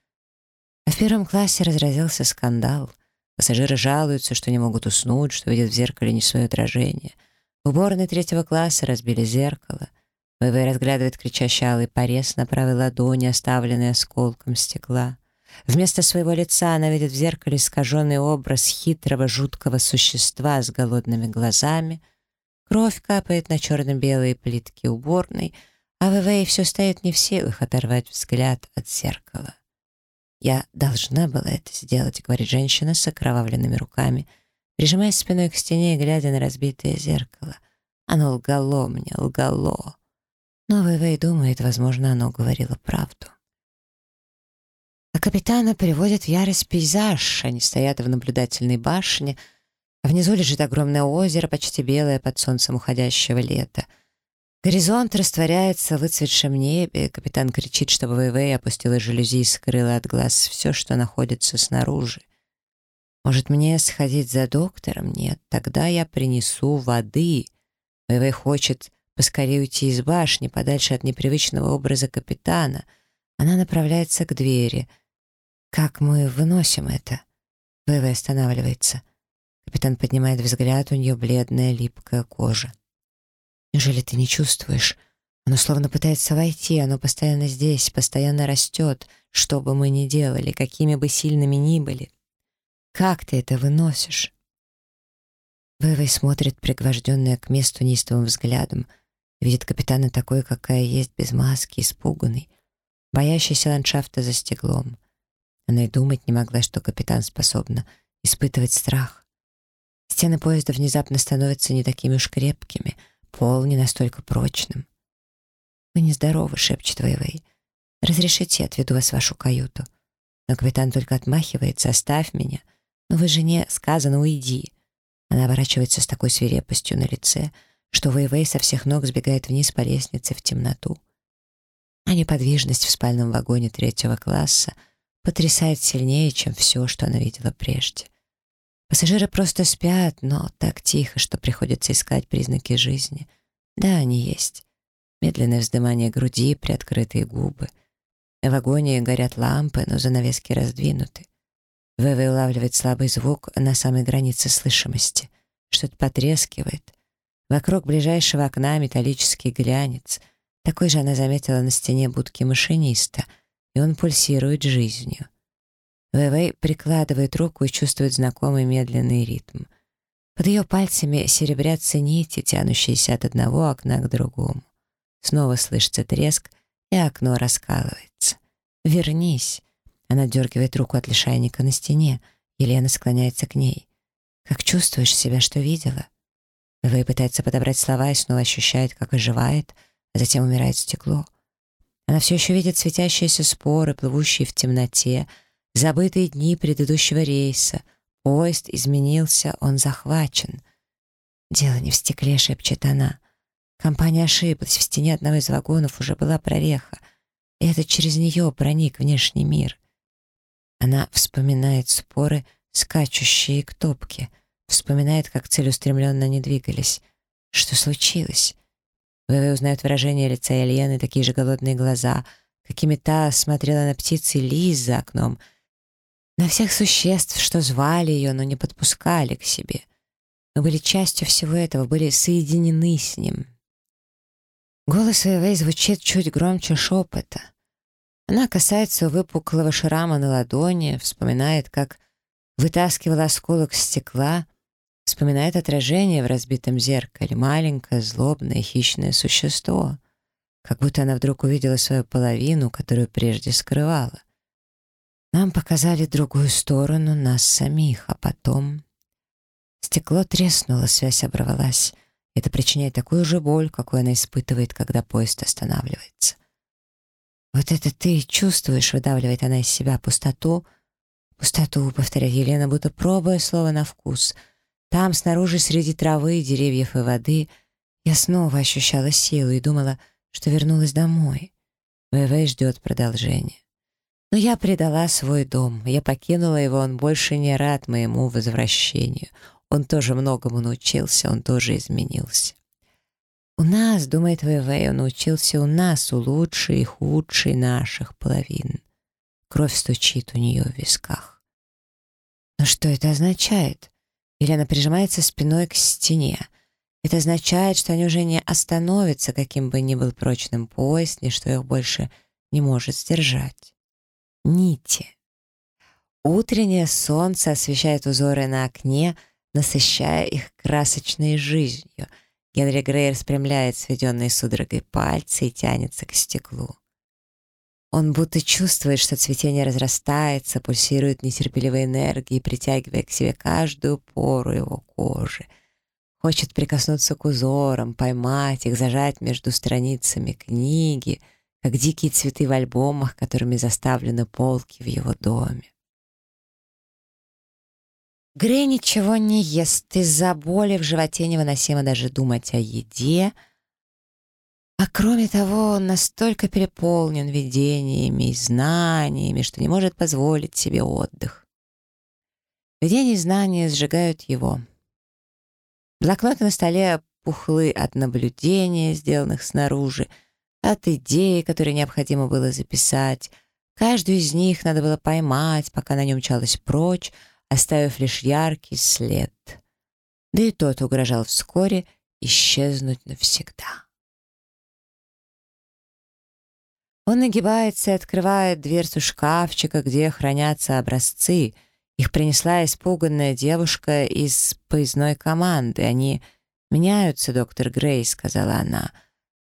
[SPEAKER 1] А в первом классе разразился скандал — Пассажиры жалуются, что не могут уснуть, что видят в зеркале не свое отражение. В уборной третьего класса разбили зеркало. ВВ разглядывает кричащий алый порез на правой ладони, оставленный осколком стекла. Вместо своего лица она видит в зеркале искаженный образ хитрого, жуткого существа с голодными глазами. Кровь капает на черно-белые плитки уборной, а ВВ все стоит не в силах оторвать взгляд от зеркала. «Я должна была это сделать», — говорит женщина с окровавленными руками, прижимаясь спиной к стене и глядя на разбитое зеркало. Оно лгало мне, лгало. Но Вэйвэй думает, возможно, оно говорило правду. А капитана приводит в ярость пейзаж. Они стоят в наблюдательной башне, а внизу лежит огромное озеро, почти белое под солнцем уходящего лета — Горизонт растворяется в выцветшем небе. Капитан кричит, чтобы Вэйвэй опустила жалюзи и скрыла от глаз все, что находится снаружи. Может, мне сходить за доктором? Нет, тогда я принесу воды. Вэйвэй хочет поскорее уйти из башни, подальше от непривычного образа капитана. Она направляется к двери. Как мы выносим это? Вэйвэй останавливается. Капитан поднимает взгляд, у нее бледная липкая кожа. Неужели ты не чувствуешь? Оно словно пытается войти, оно постоянно здесь, постоянно растет, что бы мы ни делали, какими бы сильными ни были. Как ты это выносишь? Вэвэй смотрит, пригвожденная к месту неистовым взглядом, видит капитана такой, какая есть, без маски, испуганный, боящийся ландшафта за стеклом. Она и думать не могла, что капитан способна испытывать страх. Стены поезда внезапно становятся не такими уж крепкими — Пол не настолько прочным. «Вы нездоровы», — шепчет Вэйвэй. «Разрешите, отведу вас в вашу каюту». Но капитан только отмахивается, «Оставь меня». «Но вы жене сказано, уйди». Она оборачивается с такой свирепостью на лице, что Вэйвэй со всех ног сбегает вниз по лестнице в темноту. А неподвижность в спальном вагоне третьего класса потрясает сильнее, чем все, что она видела прежде. Пассажиры просто спят, но так тихо, что приходится искать признаки жизни. Да, они есть. Медленное вздымание груди, приоткрытые губы. В вагоне горят лампы, но занавески раздвинуты. ВВ улавливает слабый звук на самой границе слышимости. Что-то потрескивает. Вокруг ближайшего окна металлический глянец. Такой же она заметила на стене будки машиниста, и он пульсирует жизнью. Вэйвэй прикладывает руку и чувствует знакомый медленный ритм. Под ее пальцами серебрятся нити, тянущиеся от одного окна к другому. Снова слышится треск, и окно раскалывается. «Вернись!» Она дергивает руку от лишайника на стене. Елена склоняется к ней. «Как чувствуешь себя, что видела?» Вэй пытается подобрать слова и снова ощущает, как оживает, а затем умирает стекло. Она все еще видит светящиеся споры, плывущие в темноте, Забытые дни предыдущего рейса. Поезд изменился, он захвачен. «Дело не в стекле», — шепчет она. Компания ошиблась, в стене одного из вагонов уже была прореха, и это через нее проник внешний мир. Она вспоминает споры, скачущие к топке, вспоминает, как целеустремленно они двигались. Что случилось? Вэвэ узнает выражение лица Елены, такие же голодные глаза, какими та смотрела на птицы лис за окном, на всех существ, что звали ее, но не подпускали к себе. Мы были частью всего этого, были соединены с ним. Голос Вэвэй звучит чуть громче шепота. Она касается выпуклого шрама на ладони, вспоминает, как вытаскивала осколок стекла, вспоминает отражение в разбитом зеркале, маленькое, злобное, хищное существо, как будто она вдруг увидела свою половину, которую прежде скрывала. Нам показали другую сторону, нас самих, а потом... Стекло треснуло, связь оборвалась. Это причиняет такую же боль, какую она испытывает, когда поезд останавливается. «Вот это ты чувствуешь», — выдавливает она из себя пустоту. «Пустоту», — повторяет Елена, будто пробуя слово на вкус. Там, снаружи, среди травы, деревьев и воды, я снова ощущала силу и думала, что вернулась домой. ВВ ждет продолжения. Но я предала свой дом, я покинула его, он больше не рад моему возвращению. Он тоже многому научился, он тоже изменился. У нас, думает ВВ, он учился у нас, у лучшей и худшей наших половин. Кровь стучит у нее в висках. Но что это означает? Елена прижимается спиной к стене. Это означает, что они уже не остановятся, каким бы ни был прочным поезд, ни что их больше не может сдержать. Нити. Утреннее солнце освещает узоры на окне, насыщая их красочной жизнью — Генри Грей распрямляет сведенные судорогой пальцы и тянется к стеклу. Он будто чувствует, что цветение разрастается, пульсирует нетерпеливой энергией, притягивая к себе каждую пору его кожи. Хочет прикоснуться к узорам, поймать их, зажать между страницами книги, как дикие цветы в альбомах, которыми заставлены полки в его доме. Грей ничего не ест, из-за боли в животе невыносимо даже думать о еде. А кроме того, он настолько переполнен видениями и знаниями, что не может позволить себе отдых. Видения и знания сжигают его. Блокноты на столе пухлы от наблюдений, сделанных снаружи, от идей, которые необходимо было записать. Каждую из них надо было поймать, пока на нем мчалась прочь, оставив лишь яркий след. Да и тот угрожал вскоре исчезнуть навсегда. Он нагибается и открывает дверцу шкафчика, где хранятся образцы. Их принесла испуганная девушка из поездной команды. Они меняются, доктор Грей, сказала она.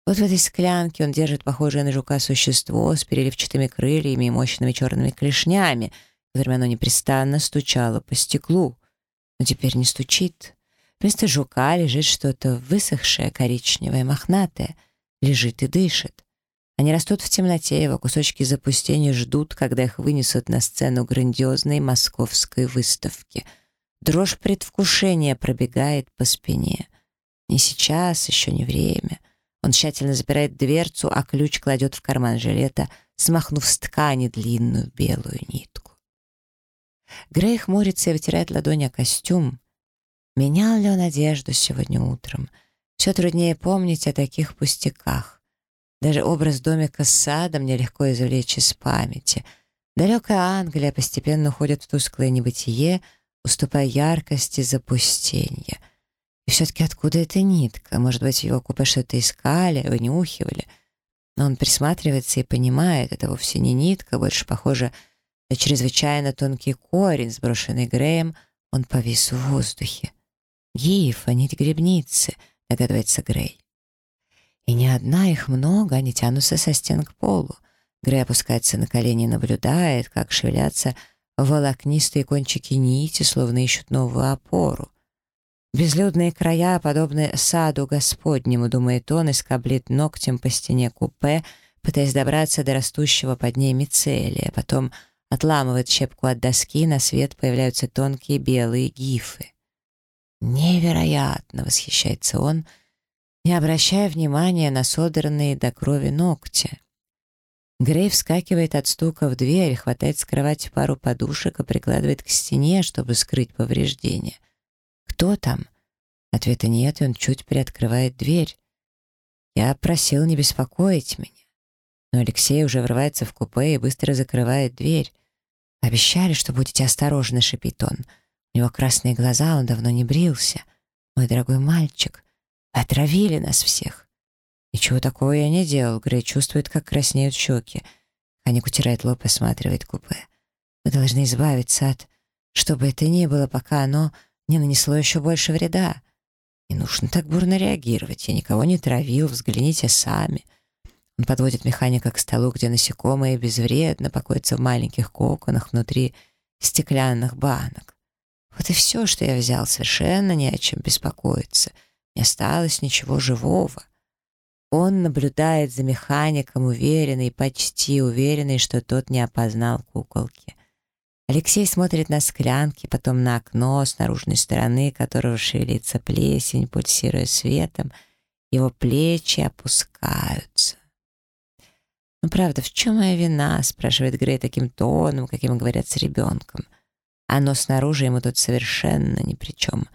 [SPEAKER 1] Вот в этой склянке он держит похожее на жука существо с переливчатыми крыльями и мощными черными клешнями — которыми оно непрестанно стучало по стеклу, но теперь не стучит. Вместо жука лежит что-то высохшее, коричневое, мохнатое, лежит и дышит. Они растут в темноте, его кусочки запустения ждут, когда их вынесут на сцену грандиозной московской выставки. Дрожь предвкушения пробегает по спине. Не сейчас, еще не время. Он тщательно запирает дверцу, а ключ кладет в карман жилета, смахнув с ткани длинную белую нитку. Грей хмурится и вытирает ладони о костюм. Менял ли он одежду сегодня утром? Все труднее помнить о таких пустяках. Даже образ домика с садом мне легко извлечь из памяти. Далекая Англия постепенно уходит в тусклое небытие, уступая яркости запустения. И все-таки откуда эта нитка? Может быть, его купе что-то искали, вынюхивали? Но он присматривается и понимает, это вовсе не нитка, больше похоже на чрезвычайно тонкий корень, сброшенный Греем, он повис в воздухе. «Гиф, а нить грибницы», — догадывается Грей. И не одна, их много, они тянутся со стен к полу. Грей опускается на колени наблюдает, как шевелятся волокнистые кончики нити, словно ищут новую опору. Безлюдные края, подобные саду Господнему, думает он, и скоблит ногтем по стене купе, пытаясь добраться до растущего под ней мицелия, потом отламывает щепку от доски, на свет появляются тонкие белые гифы. «Невероятно!» — восхищается он, не обращая внимания на содранные до крови ногти. Грей вскакивает от стука в дверь, хватает с кровати пару подушек и прикладывает к стене, чтобы скрыть повреждения. «Кто там?» Ответа нет, и он чуть приоткрывает дверь. Я просил не беспокоить меня. Но Алексей уже врывается в купе и быстро закрывает дверь. «Обещали, что будете осторожны», — шипит он. У него красные глаза, он давно не брился. «Мой дорогой мальчик, отравили нас всех». «Ничего такого я не делал», — Грей чувствует, как краснеют щеки. Ханик утирает лоб и осматривает купе. «Мы должны избавиться от... Что бы это ни было, пока оно не нанесло еще больше вреда. Не нужно так бурно реагировать. Я никого не травил, взгляните сами». Он подводит механика к столу, где насекомые безвредно покоятся в маленьких коконах внутри стеклянных банок. Вот и все, что я взял, совершенно не о чем беспокоиться. Не осталось ничего живого. Он наблюдает за механиком, уверенный, почти уверенный, что тот не опознал куколки. Алексей смотрит на склянки, потом на окно с наружной стороны, которого шевелится плесень, пульсируя светом. Его плечи опускаются. «Ну, правда, в чем моя вина?» — спрашивает Грей таким тоном, каким говорят с ребенком. Оно снаружи ему тут совершенно ни при чем.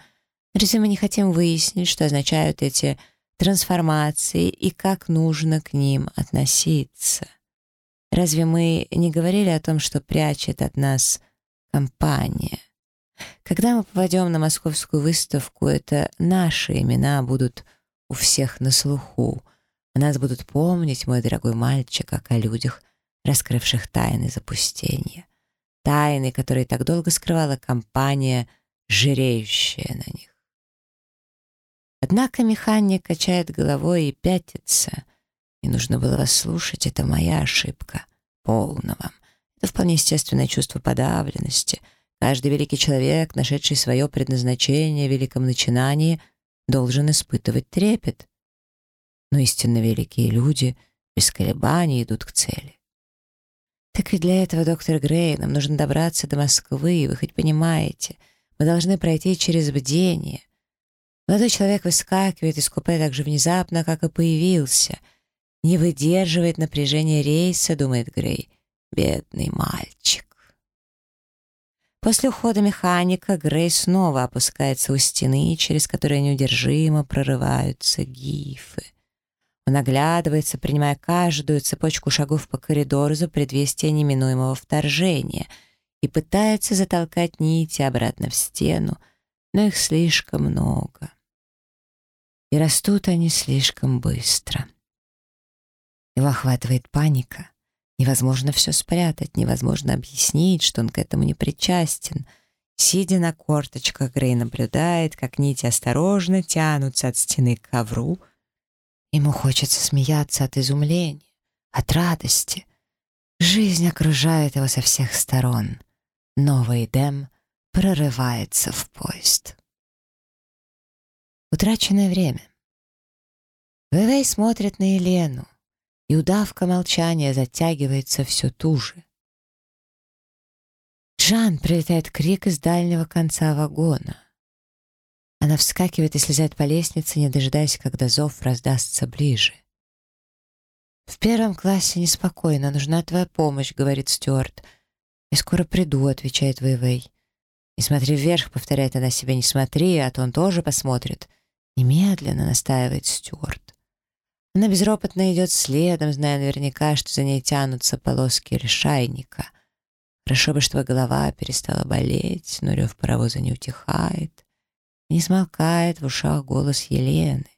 [SPEAKER 1] Мы не хотим выяснить, что означают эти трансформации и как нужно к ним относиться? Разве мы не говорили о том, что прячет от нас компания? Когда мы попадем на московскую выставку, это наши имена будут у всех на слуху — нас будут помнить, мой дорогой мальчик, как о людях, раскрывших тайны запустения. Тайны, которые так долго скрывала компания, жиреющая на них. Однако механик качает головой и пятится. Не нужно было вас слушать, это моя ошибка. Полно вам. Это вполне естественное чувство подавленности. Каждый великий человек, нашедший свое предназначение в великом начинании, должен испытывать трепет но истинно великие люди без колебаний идут к цели. Так ведь для этого, доктор Грей, нам нужно добраться до Москвы, вы хоть понимаете, мы должны пройти через бдение. Молодой человек выскакивает из купе так же внезапно, как и появился. Не выдерживает напряжения рейса, думает Грей. Бедный мальчик. После ухода механика Грей снова опускается у стены, через которые неудержимо прорываются гифы. Он оглядывается, принимая каждую цепочку шагов по коридору за предвестие неминуемого вторжения и пытается затолкать нити обратно в стену, но их слишком много. И растут они слишком быстро. Его охватывает паника. Невозможно все спрятать, невозможно объяснить, что он к этому не причастен. Сидя на корточках, Грей наблюдает, как нити осторожно тянутся от стены к ковру, Ему хочется смеяться от изумления, от радости. Жизнь окружает его со всех сторон. Новый Эдем прорывается в поезд. Утраченное время. Вэвэй смотрит на Елену, и удавка молчания затягивается все туже. Джан прилетает крик из дальнего конца вагона. Она вскакивает и слезает по лестнице, не дожидаясь, когда зов раздастся ближе. «В первом классе неспокойно, нужна твоя помощь», — говорит Стюарт. «Я скоро приду», — отвечает Вэйвэй. «Не смотри вверх», — повторяет она себе, — «не смотри, а то он тоже посмотрит». «Немедленно», — настаивает Стюарт. Она безропотно идет следом, зная наверняка, что за ней тянутся полоски решайника. Хорошо бы, чтобы голова перестала болеть, но рев паровоза не утихает не смолкает в ушах голос Елены,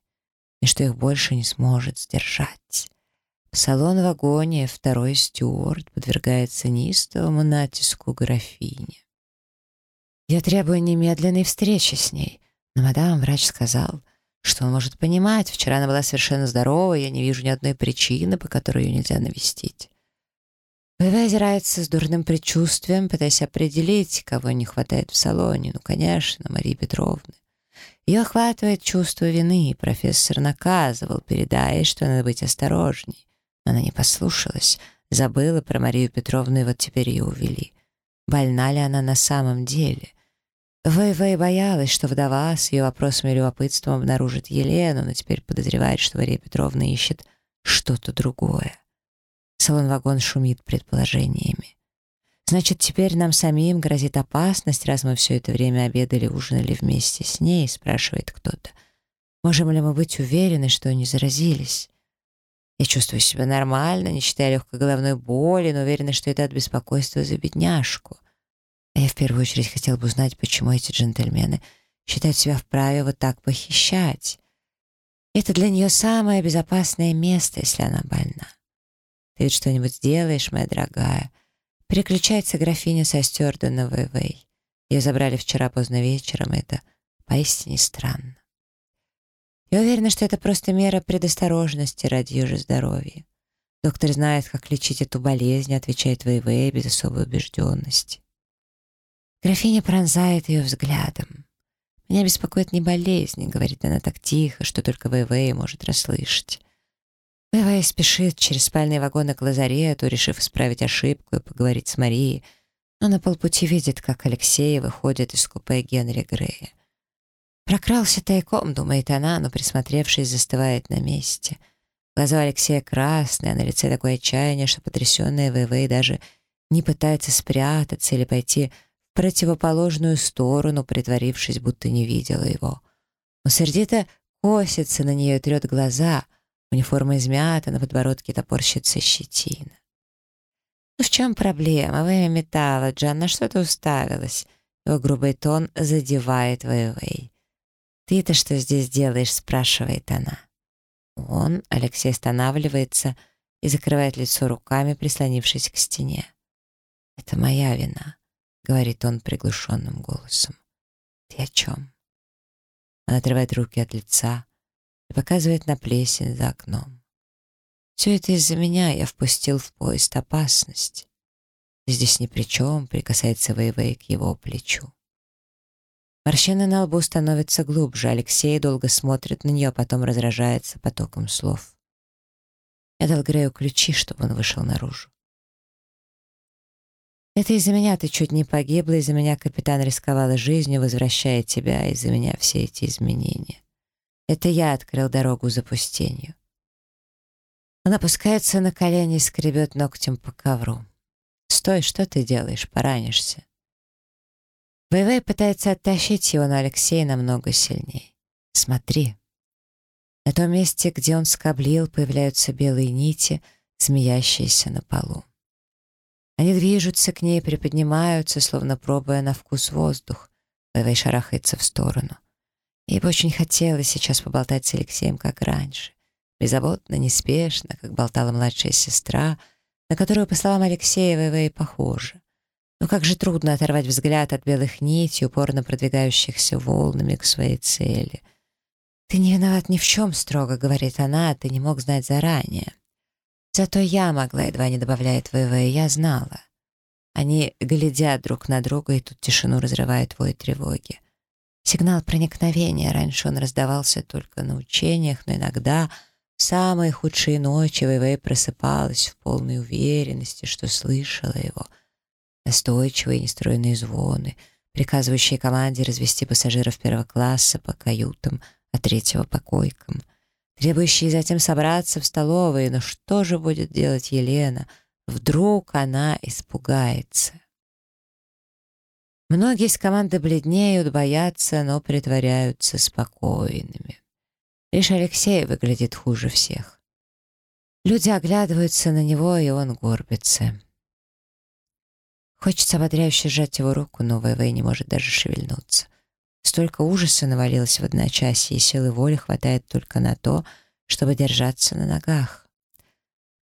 [SPEAKER 1] и что их больше не сможет сдержать. В салон-вагоне второй стюард подвергается неистовому натиску графини. Я требую немедленной встречи с ней, но мадам врач сказал, что он может понимать, вчера она была совершенно здорова, я не вижу ни одной причины, по которой ее нельзя навестить. ВВ озирается с дурным предчувствием, пытаясь определить, кого не хватает в салоне. Ну, конечно, Марии Петровны. Ее охватывает чувство вины, профессор наказывал, передая, что надо быть осторожней. Она не послушалась, забыла про Марию Петровну, и вот теперь ее увели. Больна ли она на самом деле? Вэй-Вэй боялась, что вдова с ее вопросами и любопытством обнаружит Елену, но теперь подозревает, что Мария Петровна ищет что-то другое. Салон-вагон шумит предположениями. Значит, теперь нам самим грозит опасность, раз мы все это время обедали, ужинали вместе с ней, спрашивает кто-то. Можем ли мы быть уверены, что не заразились? Я чувствую себя нормально, не считая легкой головной боли, но уверена, что это от беспокойства за бедняжку. А я в первую очередь хотела бы узнать, почему эти джентльмены считают себя вправе вот так похищать. Это для нее самое безопасное место, если она больна. Ты ведь что-нибудь сделаешь, моя дорогая? Переключается графиня со стюарда на Вэйвэй. Ее забрали вчера поздно вечером, и это поистине странно. Я уверена, что это просто мера предосторожности ради ее же здоровья. Доктор знает, как лечить эту болезнь, отвечает Вэйвэй без особой убежденности. Графиня пронзает ее взглядом. «Меня беспокоит не болезнь», — говорит она так тихо, что только ВВ может расслышать. ВВ спешит через спальные вагоны к лазарету, решив исправить ошибку и поговорить с Марией, но на полпути видит, как Алексей выходит из купе Генри Грея. Прокрался тайком, думает она, но, присмотревшись, застывает на месте. Глаза Алексея красные, а на лице такое отчаяние, что потрясенная ВВ даже не пытается спрятаться или пойти противоположную сторону, притворившись, будто не видела его. Он сердито косится на нее и трет глаза. Униформа измята, на подбородке топорщится щетина. «Ну в чем проблема? Вы металла, Джан, на что ты уставилась?» Его грубый тон задевает Вэйвэй. «Ты-то что здесь делаешь?» — спрашивает она. Он, Алексей, останавливается и закрывает лицо руками, прислонившись к стене. «Это моя вина. — говорит он приглушенным голосом. «Ты о чем?» Она отрывает руки от лица и показывает на плесень за окном. «Все это из-за меня я впустил в поезд опасность. Здесь ни при чем», — прикасается Вэйвэй к его плечу. Морщины на лбу становятся глубже, Алексей долго смотрит на нее, а потом разражается потоком слов. Я дал Грею ключи, чтобы он вышел наружу. Это из-за меня ты чуть не погибла, из-за меня капитан рисковала жизнью, возвращая тебя, из-за меня все эти изменения. Это я открыл дорогу запустению. Он опускается на колени и скребет ногтем по ковру. «Стой, что ты делаешь? Поранишься». ВВ пытается оттащить его, но Алексей намного сильнее. «Смотри». На том месте, где он скоблил, появляются белые нити, змеящиеся на полу. Они движутся к ней, приподнимаются, словно пробуя на вкус воздух. Вэвэй шарахается в сторону. Ей бы очень хотелось сейчас поболтать с Алексеем, как раньше. Беззаботно, неспешно, как болтала младшая сестра, на которую, по словам Алексея, Вэвэй похожа. Но как же трудно оторвать взгляд от белых нитей, упорно продвигающихся волнами к своей цели. «Ты не виноват ни в чем, — строго говорит она, — ты не мог знать заранее. Зато я могла, едва не добавляет ВВ, я знала. Они глядят друг на друга, и тут тишину разрывает вой тревоги. Сигнал проникновения. Раньше он раздавался только на учениях, но иногда в самые худшие ночи ВВ просыпалась в полной уверенности, что слышала его. Настойчивые нестроенные звоны, приказывающие команде развести пассажиров первого класса по каютам, а третьего по койкам — требующие затем собраться в столовой. Но что же будет делать Елена? Вдруг она испугается. Многие из команды бледнеют, боятся, но притворяются спокойными. Лишь Алексей выглядит хуже всех. Люди оглядываются на него, и он горбится. Хочется ободряюще сжать его руку, но ВВ не может даже шевельнуться. Столько ужаса навалилось в одночасье, и силы воли хватает только на то, чтобы держаться на ногах.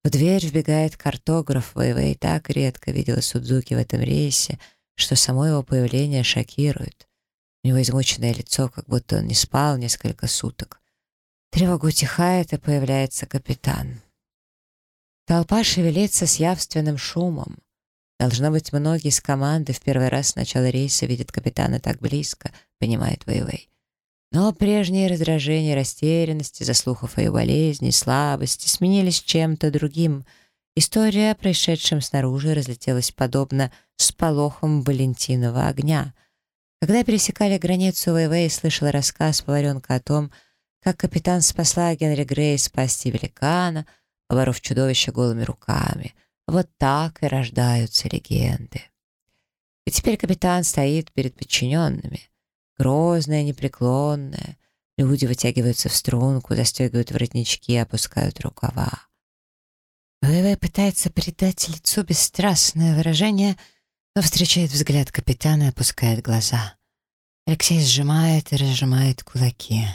[SPEAKER 1] В дверь вбегает картограф, Вэйвэй так редко видела Судзуки в этом рейсе, что само его появление шокирует. У него измученное лицо, как будто он не спал несколько суток. Тревога утихает, и появляется капитан. Толпа шевелится с явственным шумом. Должно быть, многие из команды в первый раз с начала рейса видят капитана так близко, понимает Вэйвэй. Но прежние раздражения, растерянности, заслухов о ее болезни, слабости сменились чем-то другим. История о происшедшем снаружи разлетелась подобно сполохам Валентинова огня. Когда пересекали границу Вэйвэй, слышала рассказ поваренка о том, как капитан спасла Генри Грей из пасти великана, поборов чудовище голыми руками — вот так и рождаются легенды. И теперь капитан стоит перед подчиненными. Грозная, непреклонная. Люди вытягиваются в струнку, застегивают воротнички, опускают рукава. ВВ пытается придать лицу бесстрастное выражение, но встречает взгляд капитана и опускает глаза. Алексей сжимает и разжимает кулаки.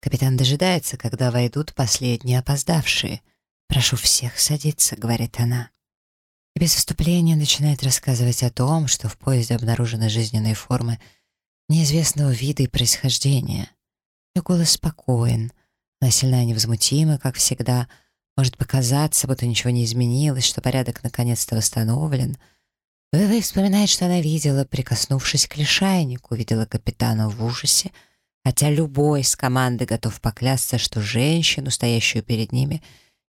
[SPEAKER 1] Капитан дожидается, когда войдут последние опоздавшие. «Прошу всех садиться», — говорит она. И без вступления начинает рассказывать о том, что в поезде обнаружены жизненные формы неизвестного вида и происхождения. Ее голос спокоен, она сильна и невозмутима, как всегда. Может показаться, будто ничего не изменилось, что порядок наконец-то восстановлен. Вэвэй вспоминает, что она видела, прикоснувшись к лишайнику, видела капитана в ужасе, хотя любой из команды готов поклясться, что женщину, стоящую перед ними,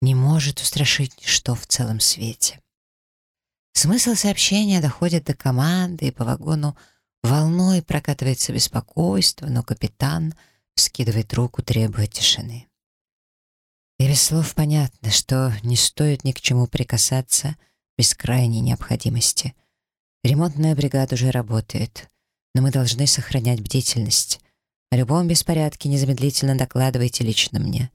[SPEAKER 1] не может устрашить ничто в целом свете. Смысл сообщения доходит до команды, и по вагону волной прокатывается беспокойство, но капитан скидывает руку, требуя тишины. И без слов понятно, что не стоит ни к чему прикасаться без крайней необходимости. Ремонтная бригада уже работает, но мы должны сохранять бдительность. О любом беспорядке незамедлительно докладывайте лично мне.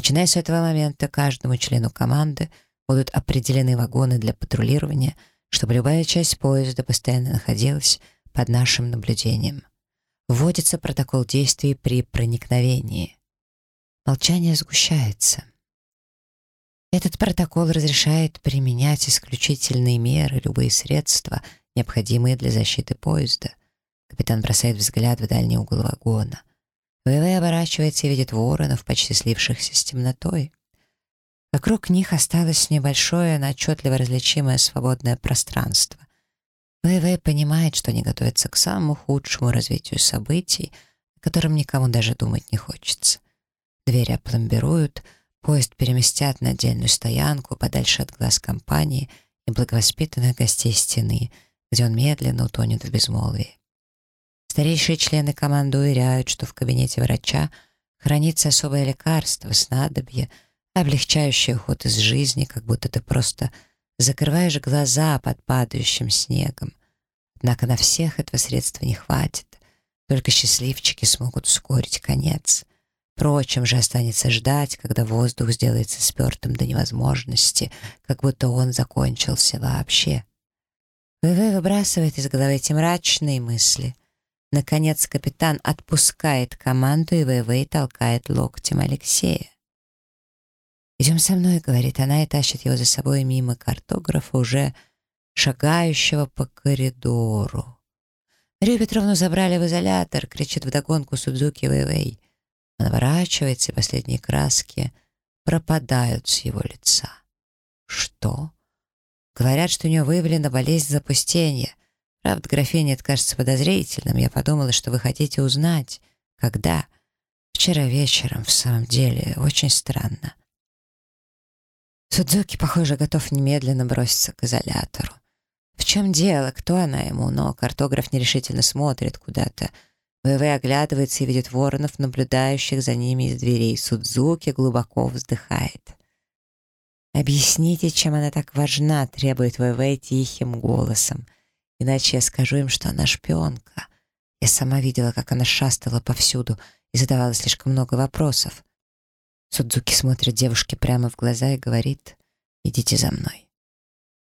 [SPEAKER 1] Начиная с этого момента, каждому члену команды будут определены вагоны для патрулирования, чтобы любая часть поезда постоянно находилась под нашим наблюдением. Вводится протокол действий при проникновении. Молчание сгущается. Этот протокол разрешает применять исключительные меры, любые средства, необходимые для защиты поезда. Капитан бросает взгляд в дальний угол вагона. ВВ оборачивается и видит воронов, почти слившихся с темнотой. Вокруг них осталось небольшое, но отчетливо различимое свободное пространство. ВВ понимает, что они готовятся к самому худшему развитию событий, о котором никому даже думать не хочется. Двери опломбируют, поезд переместят на отдельную стоянку подальше от глаз компании и благовоспитанных гостей стены, где он медленно утонет в безмолвии. Старейшие члены команды уверяют, что в кабинете врача хранится особое лекарство, снадобье, облегчающее уход из жизни, как будто ты просто закрываешь глаза под падающим снегом. Однако на всех этого средства не хватит. Только счастливчики смогут ускорить конец. Впрочем же останется ждать, когда воздух сделается спертым до невозможности, как будто он закончился вообще. ВВ выбрасывает из головы эти мрачные мысли. Наконец капитан отпускает команду, и ВВ толкает локтем Алексея. «Идем со мной», — говорит она, и тащит его за собой мимо картографа, уже шагающего по коридору. Марию Петровну забрали в изолятор, кричит вдогонку Судзуки Вэйвэй. Он оборачивается, и последние краски пропадают с его лица. Что? Говорят, что у нее выявлена болезнь запустения. Правда, графиня это кажется подозрительным. Я подумала, что вы хотите узнать. Когда? Вчера вечером, в самом деле, очень странно. Судзуки, похоже, готов немедленно броситься к изолятору. В чем дело? Кто она ему? Но картограф нерешительно смотрит куда-то. ВВ оглядывается и видит воронов, наблюдающих за ними из дверей. Судзуки глубоко вздыхает. «Объясните, чем она так важна», — требует ВВ тихим голосом. Иначе я скажу им, что она шпионка. Я сама видела, как она шастала повсюду и задавала слишком много вопросов. Судзуки смотрит девушке прямо в глаза и говорит «Идите за мной».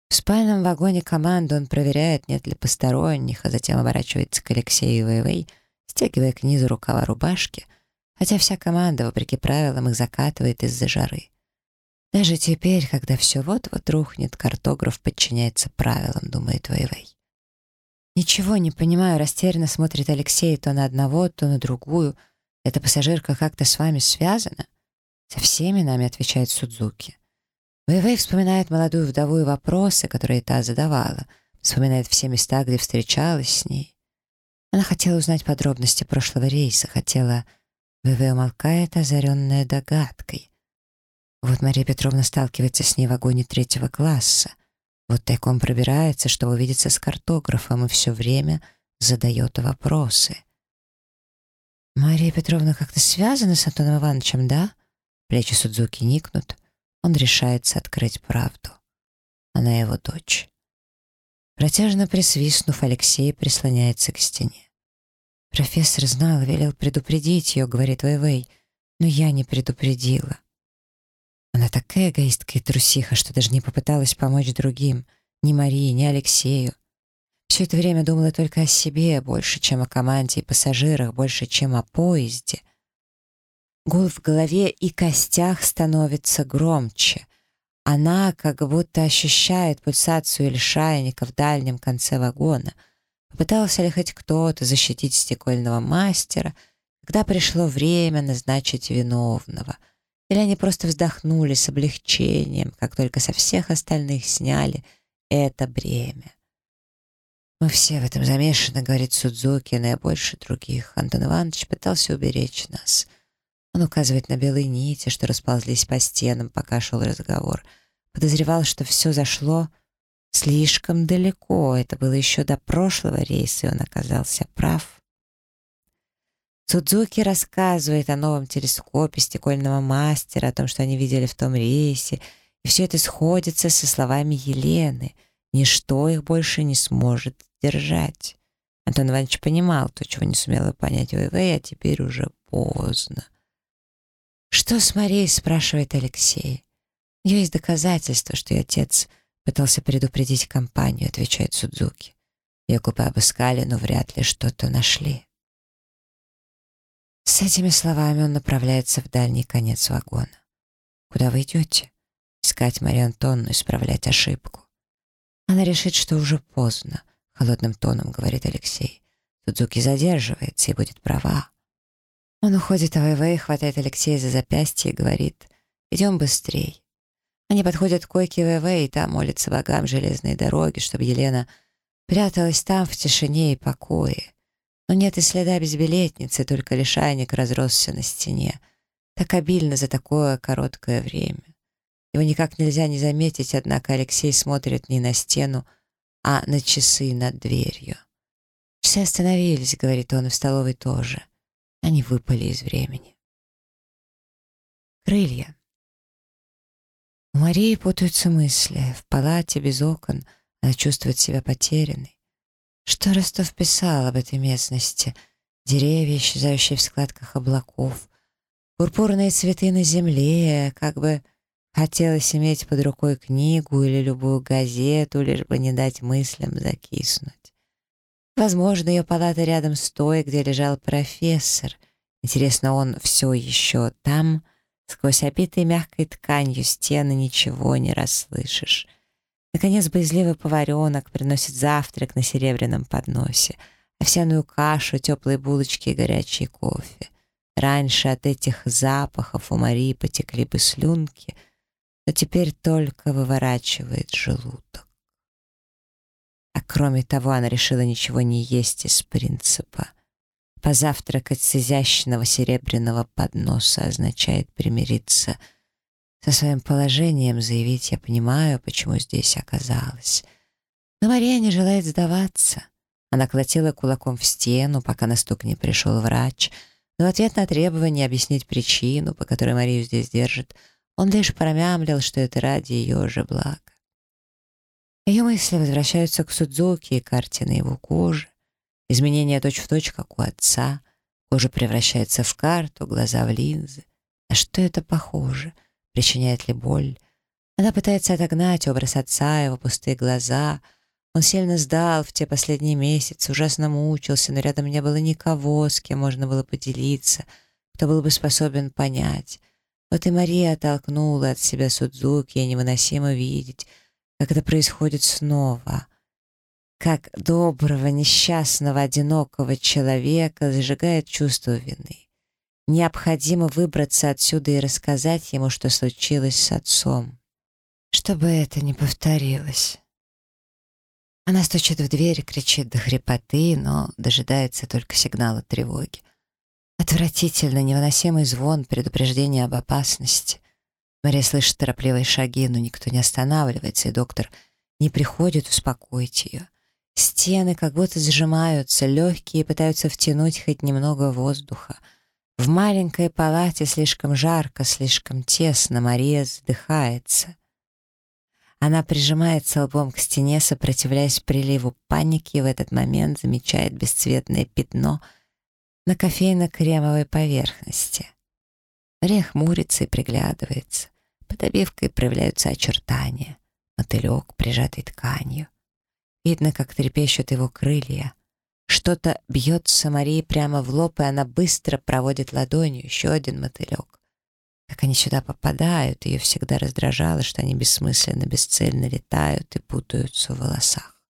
[SPEAKER 1] В спальном вагоне команды он проверяет, нет ли посторонних, а затем оборачивается к Алексею Вэйвэй, стягивая к низу рукава рубашки, хотя вся команда, вопреки правилам, их закатывает из-за жары. Даже теперь, когда все вот-вот рухнет, картограф подчиняется правилам, думает Вэйвэй. «Ничего не понимаю», — растерянно смотрит Алексей то на одного, то на другую. «Эта пассажирка как-то с вами связана?» «Со всеми нами», — отвечает Судзуки. Вэйвэй вспоминает молодую вдову и вопросы, которые та задавала, вспоминает все места, где встречалась с ней. Она хотела узнать подробности прошлого рейса, хотела... Вэйвэй умолкает, озаренная догадкой. Вот Мария Петровна сталкивается с ней в вагоне третьего класса. Вот тайком пробирается, чтобы увидеться с картографом, и все время задает вопросы. «Мария Петровна как-то связана с Антоном Ивановичем, да?» Плечи Судзуки никнут. Он решается открыть правду. Она его дочь. Протяжно присвистнув, Алексей прислоняется к стене. «Профессор знал, велел предупредить ее», — говорит Вэйвэй, — «но я не предупредила». Она такая эгоистка и трусиха, что даже не попыталась помочь другим, ни Марии, ни Алексею. Все это время думала только о себе, больше, чем о команде и пассажирах, больше, чем о поезде. Гул в голове и костях становится громче. Она как будто ощущает пульсацию лишайника в дальнем конце вагона. Попытался ли хоть кто-то защитить стекольного мастера, когда пришло время назначить виновного? Или они просто вздохнули с облегчением, как только со всех остальных сняли это бремя? «Мы все в этом замешаны», — говорит Судзуки, но я больше других. Антон Иванович пытался уберечь нас — он указывает на белые нити, что расползлись по стенам, пока шел разговор. Подозревал, что все зашло слишком далеко. Это было еще до прошлого рейса, и он оказался прав. Судзуки рассказывает о новом телескопе стекольного мастера, о том, что они видели в том рейсе, и все это сходится со словами Елены. Ничто их больше не сможет держать. Антон Иванович понимал то, чего не сумела понять ВВ, а теперь уже поздно. «Что с Марией?» — спрашивает Алексей. «У нее есть доказательства, что ее отец пытался предупредить компанию», — отвечает Судзуки. Ее купе обыскали, но вряд ли что-то нашли. С этими словами он направляется в дальний конец вагона. «Куда вы идете?» «Искать Марию Антонну, исправлять ошибку». Она решит, что уже поздно, — холодным тоном говорит Алексей. Судзуки задерживается и будет права. Он уходит а ВВ, хватает Алексея за запястье и говорит «Идем быстрей». Они подходят к койке ВВ, и там молятся богам железной дороги, чтобы Елена пряталась там в тишине и покое. Но нет и следа безбилетницы, только лишайник разросся на стене. Так обильно за такое короткое время. Его никак нельзя не заметить, однако Алексей смотрит не на стену, а на часы над дверью. «Часы остановились», — говорит он, — «и в столовой тоже». Они выпали из времени. Крылья. У Марии путаются мысли. В палате без окон она чувствует себя потерянной. Что Ростов писал об этой местности? Деревья, исчезающие в складках облаков, пурпурные цветы на земле, как бы хотелось иметь под рукой книгу или любую газету, лишь бы не дать мыслям закиснуть. Возможно, ее палата рядом с той, где лежал профессор. Интересно, он все еще там? Сквозь обитые мягкой тканью стены ничего не расслышишь. Наконец, боязливый поваренок приносит завтрак на серебряном подносе, овсяную кашу, теплые булочки и горячий кофе. Раньше от этих запахов у Марии потекли бы слюнки, но теперь только выворачивает желудок. А кроме того, она решила ничего не есть из принципа. Позавтракать с изящного серебряного подноса означает примириться со своим положением, заявить «я понимаю, почему здесь оказалась». Но Мария не желает сдаваться. Она колотила кулаком в стену, пока на стук не пришел врач, но в ответ на требование объяснить причину, по которой Марию здесь держат, он лишь промямлил, что это ради ее же блага. Ее мысли возвращаются к Судзуки и карте на его коже. Изменения точь-в-точь, точь, как у отца. Кожа превращается в карту, глаза в линзы. А что это похоже? Причиняет ли боль? Она пытается отогнать образ отца, его пустые глаза. Он сильно сдал в те последние месяцы, ужасно мучился, но рядом не было никого, с кем можно было поделиться, кто был бы способен понять. Вот и Мария оттолкнула от себя Судзуки, и невыносимо видеть — как это происходит снова. Как доброго, несчастного, одинокого человека зажигает чувство вины. Необходимо выбраться отсюда и рассказать ему, что случилось с отцом. Чтобы это не повторилось. Она стучит в дверь, кричит до хрипоты, но дожидается только сигнала тревоги. Отвратительно невыносимый звон предупреждения об опасности. Мария слышит торопливые шаги, но никто не останавливается, и доктор не приходит успокоить ее. Стены как будто сжимаются, легкие пытаются втянуть хоть немного воздуха. В маленькой палате слишком жарко, слишком тесно, Мария задыхается. Она прижимается лбом к стене, сопротивляясь приливу паники, и в этот момент замечает бесцветное пятно на кофейно-кремовой поверхности. Мария хмурится и приглядывается. Под обивкой проявляются очертания. Мотылек, прижатый тканью. Видно, как трепещут его крылья. Что-то бьется Марии прямо в лоб, и она быстро проводит ладонью еще один мотылек. Как они сюда попадают, ее всегда раздражало, что они бессмысленно, бесцельно летают и путаются в волосах.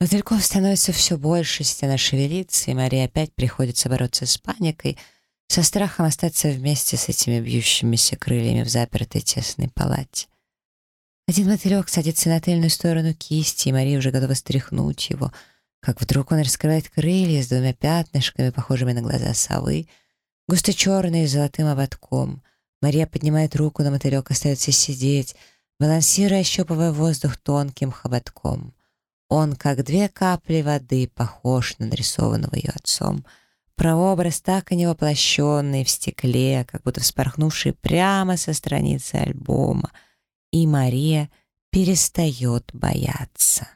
[SPEAKER 1] Мотыльков становится все больше, стена шевелится, и Марии опять приходится бороться с паникой — со страхом остаться вместе с этими бьющимися крыльями в запертой тесной палате. Один мотылек садится на тыльную сторону кисти, и Мария уже готова стряхнуть его, как вдруг он раскрывает крылья с двумя пятнышками, похожими на глаза совы, густо-черные с золотым ободком. Мария поднимает руку, на мотылек остается сидеть, балансируя, ощупывая воздух тонким хоботком. Он, как две капли воды, похож на нарисованного ее отцом — Прообраз так и не воплощенный в стекле, как будто вспорхнувший прямо со страницы альбома. И Мария перестает бояться.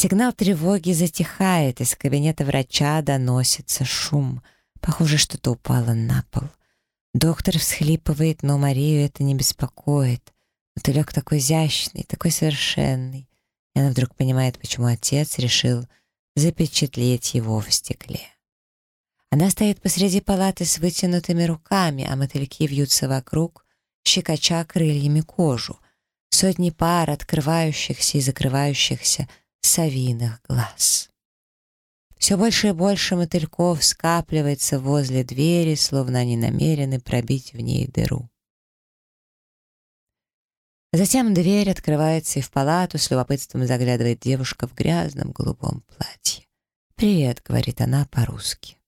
[SPEAKER 1] Сигнал тревоги затихает, из кабинета врача доносится шум. Похоже, что-то упало на пол. Доктор всхлипывает, но Марию это не беспокоит. Мотылек такой изящный, такой совершенный. И она вдруг понимает, почему отец решил запечатлеть его в стекле. Она стоит посреди палаты с вытянутыми руками, а мотыльки вьются вокруг, щекоча крыльями кожу. Сотни пар открывающихся и закрывающихся совиных глаз. Все больше и больше мотыльков скапливается возле двери, словно они намерены пробить в ней дыру. Затем дверь открывается, и в палату с любопытством заглядывает девушка в грязном голубом платье. «Привет», — говорит она по-русски.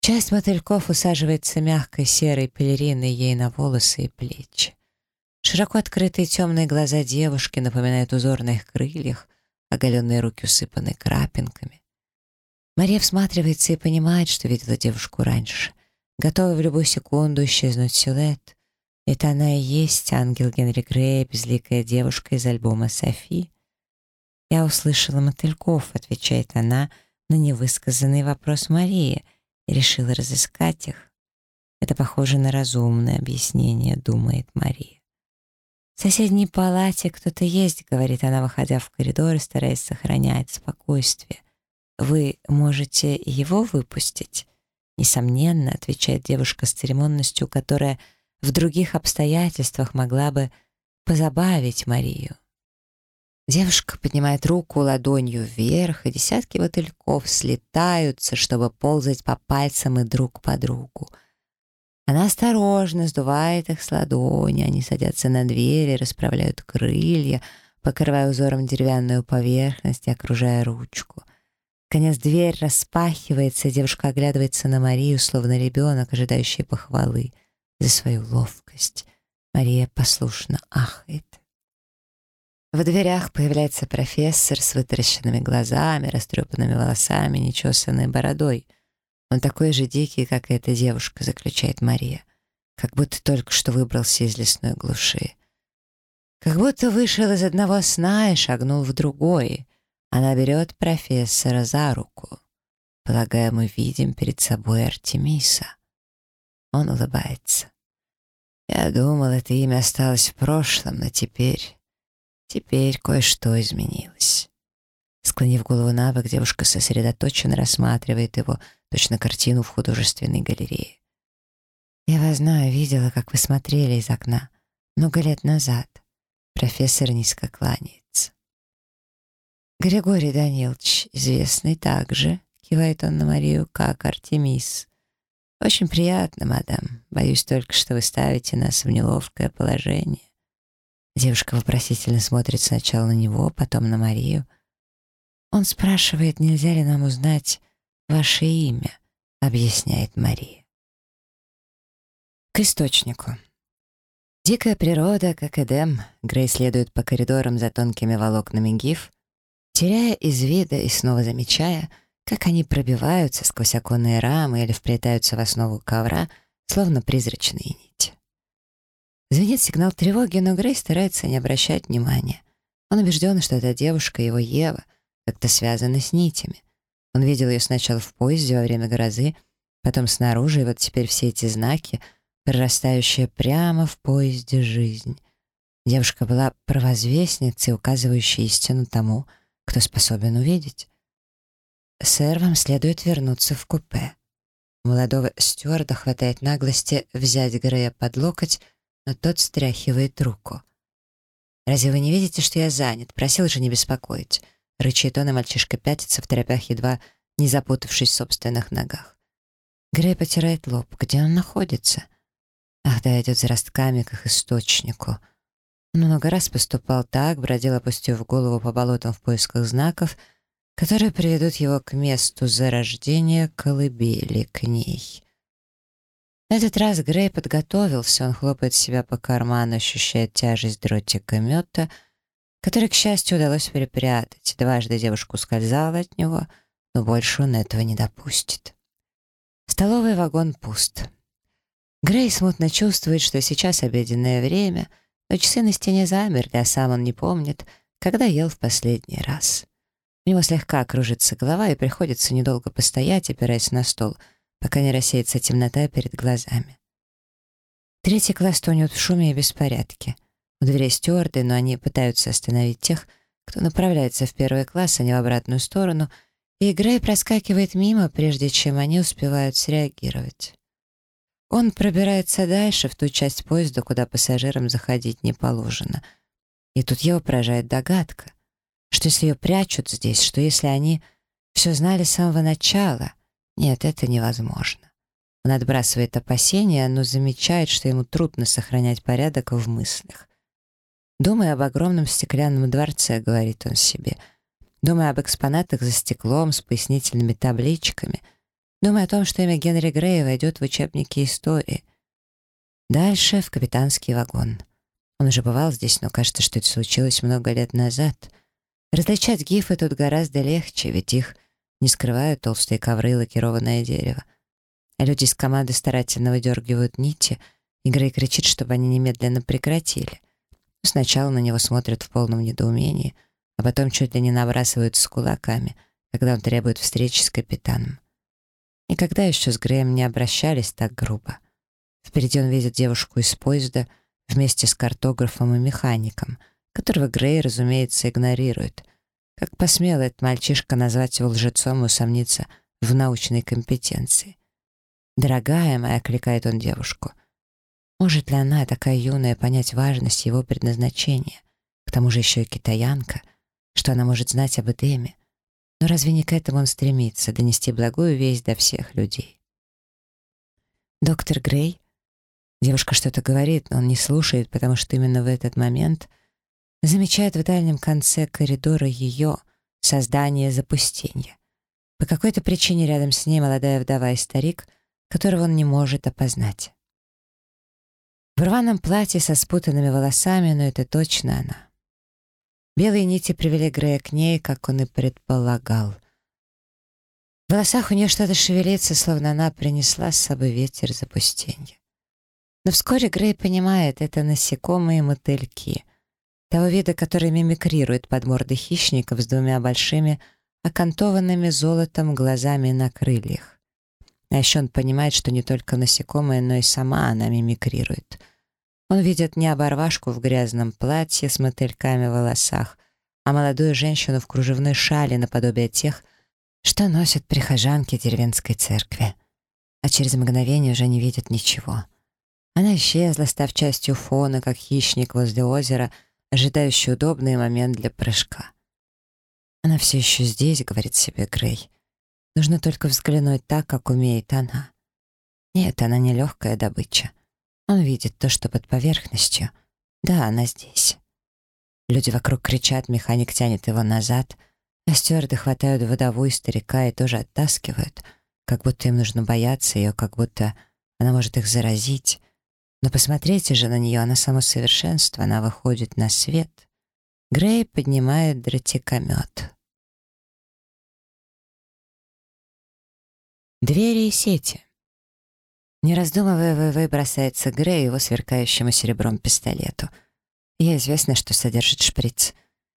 [SPEAKER 1] Часть мотыльков усаживается мягкой серой пелериной ей на волосы и плечи. Широко открытые темные глаза девушки напоминают узор на их крыльях, оголенные руки усыпаны крапинками. Мария всматривается и понимает, что видела девушку раньше, готова в любую секунду исчезнуть силуэт. Это она и есть ангел Генри Грея, безликая девушка из альбома «Софи». «Я услышала мотыльков», — отвечает она на невысказанный вопрос Марии — и решила разыскать их. Это похоже на разумное объяснение, думает Мария. В соседней палате кто-то есть, говорит она, выходя в коридор и стараясь сохранять спокойствие. Вы можете его выпустить? Несомненно, отвечает девушка с церемонностью, которая в других обстоятельствах могла бы позабавить Марию. Девушка поднимает руку ладонью вверх, и десятки мотыльков слетаются, чтобы ползать по пальцам и друг по другу. Она осторожно сдувает их с ладони, они садятся на двери, расправляют крылья, покрывая узором деревянную поверхность и окружая ручку. Конец дверь распахивается, и девушка оглядывается на Марию, словно ребенок, ожидающий похвалы за свою ловкость. Мария послушно ахает. В дверях появляется профессор с вытаращенными глазами, растрепанными волосами, нечесанной бородой. Он такой же дикий, как и эта девушка, заключает Мария. Как будто только что выбрался из лесной глуши. Как будто вышел из одного сна и шагнул в другой. Она берет профессора за руку. Полагаю, мы видим перед собой Артемиса. Он улыбается. Я думал, это имя осталось в прошлом, но теперь Теперь кое-что изменилось. Склонив голову на бок, девушка сосредоточенно рассматривает его, точно картину в художественной галерее. «Я вас знаю, видела, как вы смотрели из окна. Много лет назад». Профессор низко кланяется. «Григорий Данилович, известный также», — кивает он на Марию, — «как Артемис». «Очень приятно, мадам. Боюсь только, что вы ставите нас в неловкое положение». Девушка вопросительно смотрит сначала на него, потом на Марию. Он спрашивает, нельзя ли нам узнать ваше имя, объясняет Мария. К источнику. Дикая природа, как Эдем, Грей следует по коридорам за тонкими волокнами гиф, теряя из вида и снова замечая, как они пробиваются сквозь оконные рамы или вплетаются в основу ковра, словно призрачные нити. Звенит сигнал тревоги, но Грей старается не обращать внимания. Он убежден, что эта девушка, его Ева, как-то связана с нитями. Он видел ее сначала в поезде во время грозы, потом снаружи, и вот теперь все эти знаки прорастающая прямо в поезде жизнь. Девушка была провозвестницей, указывающей истину тому, кто способен увидеть. «Сэр, вам следует вернуться в купе». молодого стюарда хватает наглости взять Грея под локоть, но тот стряхивает руку. «Разве вы не видите, что я занят? Просил же не беспокоить». Рычит он, и мальчишка пятится в торопях, едва не запутавшись в собственных ногах. Грей потирает лоб. Где он находится? Ах да, идет за ростками к их источнику. Он много раз поступал так, бродил, опустив голову по болотам в поисках знаков, которые приведут его к месту зарождения колыбели, к ней. На этот раз Грей подготовился, он хлопает себя по карману, ощущая тяжесть дротика мета, который, к счастью, удалось перепрятать. Дважды девушку скользала от него, но больше он этого не допустит. Столовый вагон пуст. Грей смутно чувствует, что сейчас обеденное время, но часы на стене замерли, а сам он не помнит, когда ел в последний раз. У него слегка кружится голова, и приходится недолго постоять, опираясь на стол, пока не рассеется темнота перед глазами. Третий класс тонет в шуме и беспорядке. У дверей стюарды, но они пытаются остановить тех, кто направляется в первый класс, а не в обратную сторону, и Грей проскакивает мимо, прежде чем они успевают среагировать. Он пробирается дальше, в ту часть поезда, куда пассажирам заходить не положено. И тут его поражает догадка, что если ее прячут здесь, что если они все знали с самого начала, нет, это невозможно. Он отбрасывает опасения, но замечает, что ему трудно сохранять порядок в мыслях. «Думая об огромном стеклянном дворце», — говорит он себе, «думая об экспонатах за стеклом с пояснительными табличками», — думая о том, что имя Генри Грея войдет в учебники истории. Дальше в капитанский вагон. Он уже бывал здесь, но кажется, что это случилось много лет назад. Различать гифы тут гораздо легче, ведь их не скрывают толстые ковры и лакированное дерево. А люди из команды старательно выдергивают нити, и Грей кричит, чтобы они немедленно прекратили. Сначала на него смотрят в полном недоумении, а потом чуть ли не набрасываются с кулаками, когда он требует встречи с капитаном. Никогда еще с Греем не обращались так грубо. Впереди он видит девушку из поезда вместе с картографом и механиком, которого Грей, разумеется, игнорирует. Как посмел этот мальчишка назвать его лжецом и усомниться в научной компетенции. «Дорогая моя», — кликает он девушку, — «может ли она, такая юная, понять важность его предназначения? К тому же еще и китаянка, что она может знать об Эдеме?» Но разве не к этому он стремится, донести благую весть до всех людей? «Доктор Грей?» Девушка что-то говорит, но он не слушает, потому что именно в этот момент замечает в дальнем конце коридора ее создание запустения. По какой-то причине рядом с ней молодая вдова и старик, которого он не может опознать. В рваном платье со спутанными волосами, но это точно она. Белые нити привели Грея к ней, как он и предполагал. В волосах у нее что-то шевелится, словно она принесла с собой ветер запустения. Но вскоре Грей понимает, это насекомые мотыльки, того вида, который мимикрирует под мордой хищников с двумя большими, окантованными золотом глазами на крыльях. А еще он понимает, что не только насекомые, но и сама она мимикрирует — он видит не оборвашку в грязном платье с мотыльками в волосах, а молодую женщину в кружевной шале наподобие тех, что носят прихожанки деревенской церкви. А через мгновение уже не видит ничего. Она исчезла, став частью фона, как хищник возле озера, ожидающий удобный момент для прыжка. «Она все еще здесь», — говорит себе Грей. «Нужно только взглянуть так, как умеет она». Нет, она не легкая добыча. Он видит то, что под поверхностью. Да, она здесь. Люди вокруг кричат, механик тянет его назад, а стюарды хватают водовую старика и тоже оттаскивают, как будто им нужно бояться ее, как будто она может их заразить. Но посмотрите же на нее, она само совершенство, она выходит на свет. Грей поднимает дротикомет. Двери и сети. Не раздумывая, ВВ бросается Грей его сверкающему серебром пистолету. Ей известно, что содержит шприц.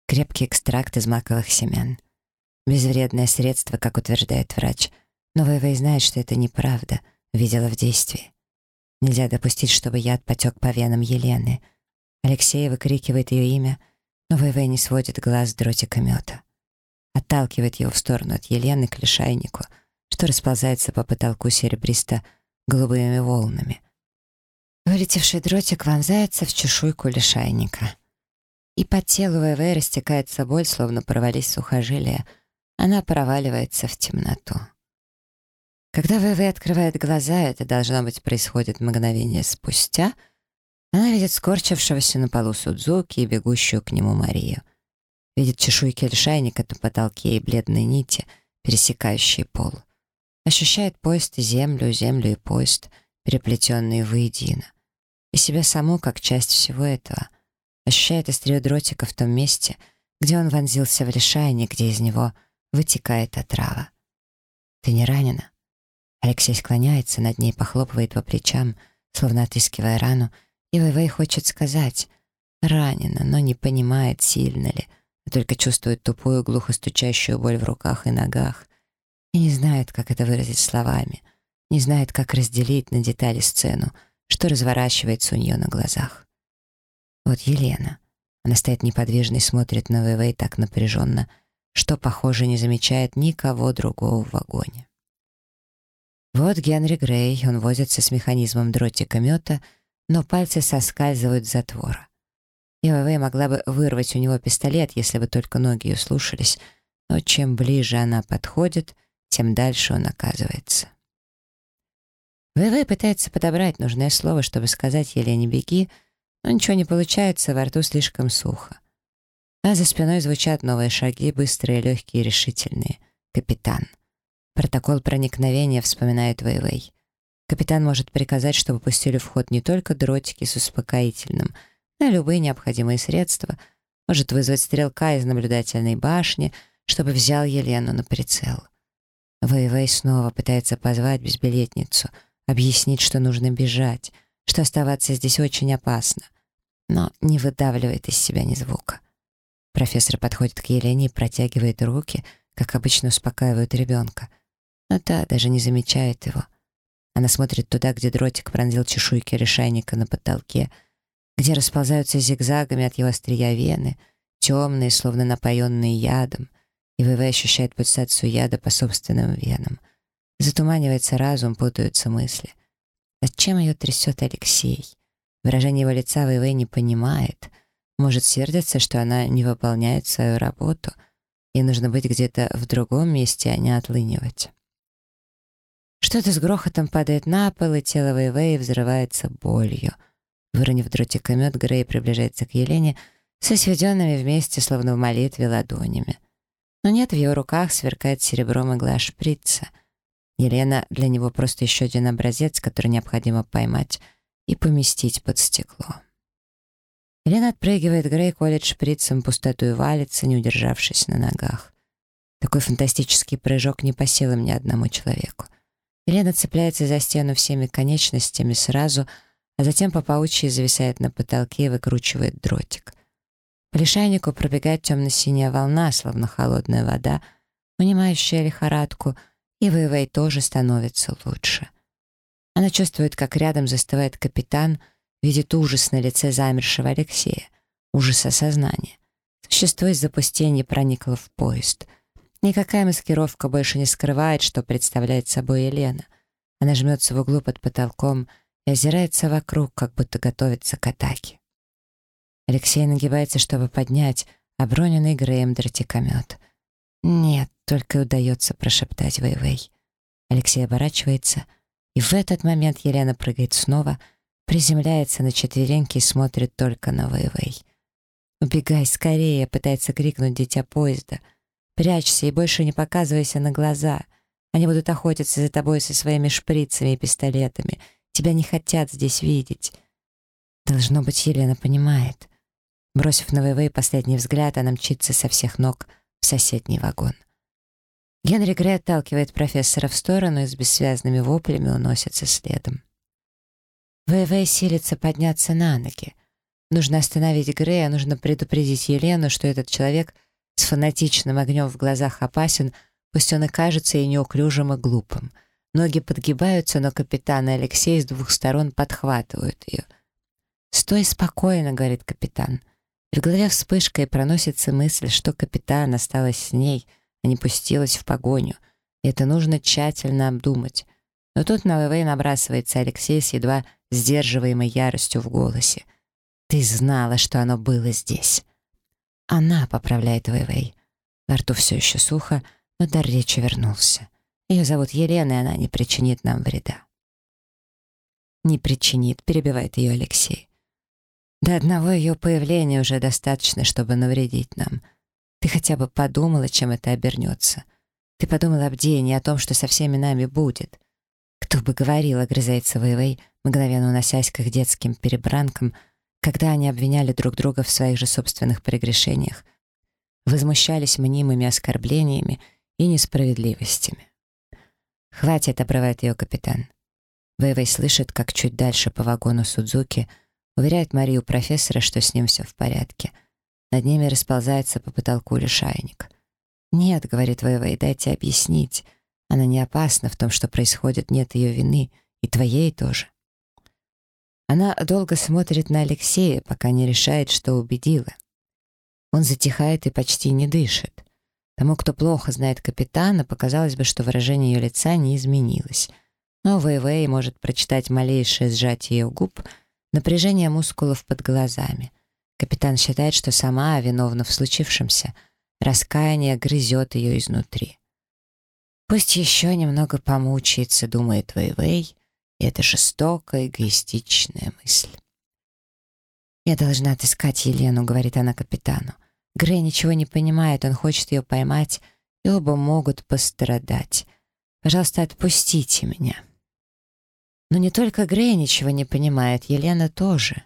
[SPEAKER 1] Крепкий экстракт из маковых семян. Безвредное средство, как утверждает врач. Но ВВ знает, что это неправда. Видела в действии. Нельзя допустить, чтобы яд потек по венам Елены. Алексей выкрикивает ее имя, но ВВ не сводит глаз с дротика мета. Отталкивает его в сторону от Елены к лишайнику, что расползается по потолку серебристо-голубыми волнами. Вылетевший дротик вонзается в чешуйку лишайника. И по телу ВВ растекается боль, словно порвались сухожилия. Она проваливается в темноту. Когда ВВ открывает глаза, это, должно быть, происходит мгновение спустя, она видит скорчившегося на полу Судзуки и бегущую к нему Марию. Видит чешуйки лишайника на потолке и бледные нити, пересекающие пол. Ощущает поезд и землю, землю и поезд, переплетенные воедино и себя саму как часть всего этого. Ощущает острие дротика в том месте, где он вонзился в лишайник, где из него вытекает отрава. «Ты не ранена?» Алексей склоняется над ней, похлопывает по плечам, словно отыскивая рану, и Вэйвэй хочет сказать «ранена», но не понимает, сильно ли, а только чувствует тупую, глухо стучащую боль в руках и ногах, и не знает, как это выразить словами, не знает, как разделить на детали сцену, что разворачивается у нее на глазах. Вот Елена. Она стоит неподвижно и смотрит на ВВ так напряженно, что, похоже, не замечает никого другого в вагоне. Вот Генри Грей, он возится с механизмом дротика мета, но пальцы соскальзывают с затвора. И ВВ могла бы вырвать у него пистолет, если бы только ноги ее слушались, но чем ближе она подходит, тем дальше он оказывается. ВВ пытается подобрать нужное слово, чтобы сказать Елене «беги», но ничего не получается, во рту слишком сухо. А за спиной звучат новые шаги, быстрые, легкие, решительные. «Капитан». Протокол проникновения вспоминает Вэйвэй. Капитан может приказать, чтобы пустили в ход не только дротики с успокоительным, но и любые необходимые средства. Может вызвать стрелка из наблюдательной башни, чтобы взял Елену на прицел. Вэйвэй снова пытается позвать безбилетницу — объяснить, что нужно бежать, что оставаться здесь очень опасно, но не выдавливает из себя ни звука. Профессор подходит к Елене и протягивает руки, как обычно успокаивают ребенка. Но та даже не замечает его. Она смотрит туда, где дротик пронзил чешуйки решайника на потолке, где расползаются зигзагами от его острия вены, темные, словно напоенные ядом, и ВВ ощущает пульсацию яда по собственным венам — Затуманивается разум, путаются мысли. Зачем ее трясет Алексей? Выражение его лица ВВ не понимает. Может сердиться, что она не выполняет свою работу. Ей нужно быть где-то в другом месте, а не отлынивать. Что-то с грохотом падает на пол, и тело Вэйвэй взрывается болью. Выронив дротикомет, Грей приближается к Елене со сведенными вместе, словно в молитве, ладонями. Но нет, в его руках сверкает серебром игла шприца — Елена для него просто еще один образец, который необходимо поймать и поместить под стекло. Елена отпрыгивает, Грей колет шприцем пустоту и валится, не удержавшись на ногах. Такой фантастический прыжок не по силам ни одному человеку. Елена цепляется за стену всеми конечностями сразу, а затем по паучьи зависает на потолке и выкручивает дротик. По лишайнику пробегает темно-синяя волна, словно холодная вода, унимающая лихорадку — и Вэйвэй тоже становится лучше. Она чувствует, как рядом застывает капитан, видит ужас на лице замершего Алексея, ужас осознания. Существо из запустения проникло в поезд. Никакая маскировка больше не скрывает, что представляет собой Елена. Она жмется в углу под потолком и озирается вокруг, как будто готовится к атаке. Алексей нагибается, чтобы поднять оброненный Греем дротикомет. «Нет», — только удается прошептать Вэйвэй. Алексей оборачивается, и в этот момент Елена прыгает снова, приземляется на четвереньки и смотрит только на Вэйвэй. «Убегай скорее!» — пытается крикнуть дитя поезда. «Прячься и больше не показывайся на глаза. Они будут охотиться за тобой со своими шприцами и пистолетами. Тебя не хотят здесь видеть». Должно быть, Елена понимает. Бросив на Вэйвэй последний взгляд, она мчится со всех ног — в соседний вагон. Генри Грей отталкивает профессора в сторону и с бессвязными воплями уносится следом. ВВ силится подняться на ноги. Нужно остановить Грея, нужно предупредить Елену, что этот человек с фанатичным огнем в глазах опасен, пусть он и кажется ей неуклюжим и глупым. Ноги подгибаются, но капитан и Алексей с двух сторон подхватывают ее. «Стой спокойно», — говорит капитан. В голове вспышка и проносится мысль, что капитан осталась с ней, а не пустилась в погоню. И это нужно тщательно обдумать. Но тут на ВВ набрасывается Алексей с едва сдерживаемой яростью в голосе. «Ты знала, что оно было здесь». «Она», — поправляет Вэйвэй. Во рту все еще сухо, но дар речи вернулся. Ее зовут Елена, и она не причинит нам вреда. «Не причинит», — перебивает ее Алексей. «До одного ее появления уже достаточно, чтобы навредить нам. Ты хотя бы подумала, чем это обернется. Ты подумала об Дине, о том, что со всеми нами будет. Кто бы говорил, огрызается Вэйвэй, мгновенно уносясь к их детским перебранкам, когда они обвиняли друг друга в своих же собственных прегрешениях, возмущались мнимыми оскорблениями и несправедливостями. «Хватит», — обрывает ее капитан. Вэйвэй слышит, как чуть дальше по вагону Судзуки уверяет Марию профессора, что с ним все в порядке. Над ними расползается по потолку лишайник. «Нет», — говорит Вэйвэй, — «дайте объяснить. Она не опасна в том, что происходит, нет ее вины, и твоей тоже». Она долго смотрит на Алексея, пока не решает, что убедила. Он затихает и почти не дышит. Тому, кто плохо знает капитана, показалось бы, что выражение ее лица не изменилось. Но Вэйвэй может прочитать малейшее сжатие ее губ, напряжение мускулов под глазами. Капитан считает, что сама виновна в случившемся. Раскаяние грызет ее изнутри. Пусть еще немного помучается, думает Вэйвэй, и это жестокая, эгоистичная мысль. «Я должна отыскать Елену», — говорит она капитану. Грей ничего не понимает, он хочет ее поймать, и оба могут пострадать. Пожалуйста, отпустите меня. Но не только Грей ничего не понимает, Елена тоже.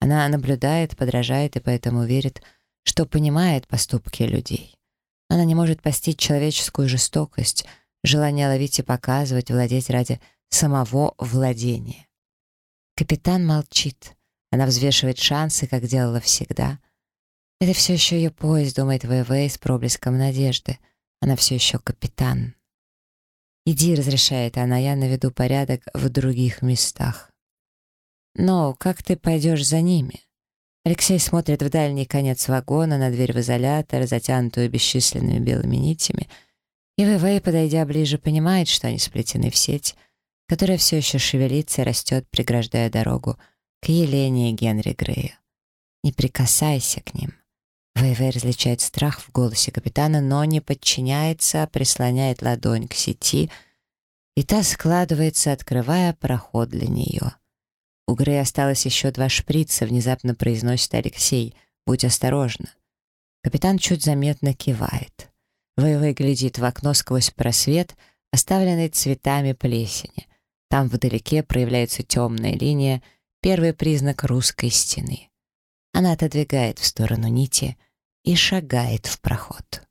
[SPEAKER 1] Она наблюдает, подражает и поэтому верит, что понимает поступки людей. Она не может постичь человеческую жестокость, желание ловить и показывать, владеть ради самого владения. Капитан молчит. Она взвешивает шансы, как делала всегда — это все еще ее поезд, думает ВВ с проблеском надежды. Она все еще капитан. «Иди», — разрешает она, — «я наведу порядок в других местах». «Но как ты пойдешь за ними?» Алексей смотрит в дальний конец вагона, на дверь в изолятор, затянутую бесчисленными белыми нитями, и ВВ, подойдя ближе, понимает, что они сплетены в сеть, которая все еще шевелится и растет, преграждая дорогу к Елене и Генри Грею. Не прикасайся к ним. Вэйвэй различает страх в голосе капитана, но не подчиняется, а прислоняет ладонь к сети, и та складывается, открывая проход для нее. У Грея осталось еще два шприца, внезапно произносит Алексей. «Будь осторожна». Капитан чуть заметно кивает. Вэйвэй глядит в окно сквозь просвет, оставленный цветами плесени. Там вдалеке проявляется темная линия, первый признак русской стены. Она отодвигает в сторону нити — и шагает в проход.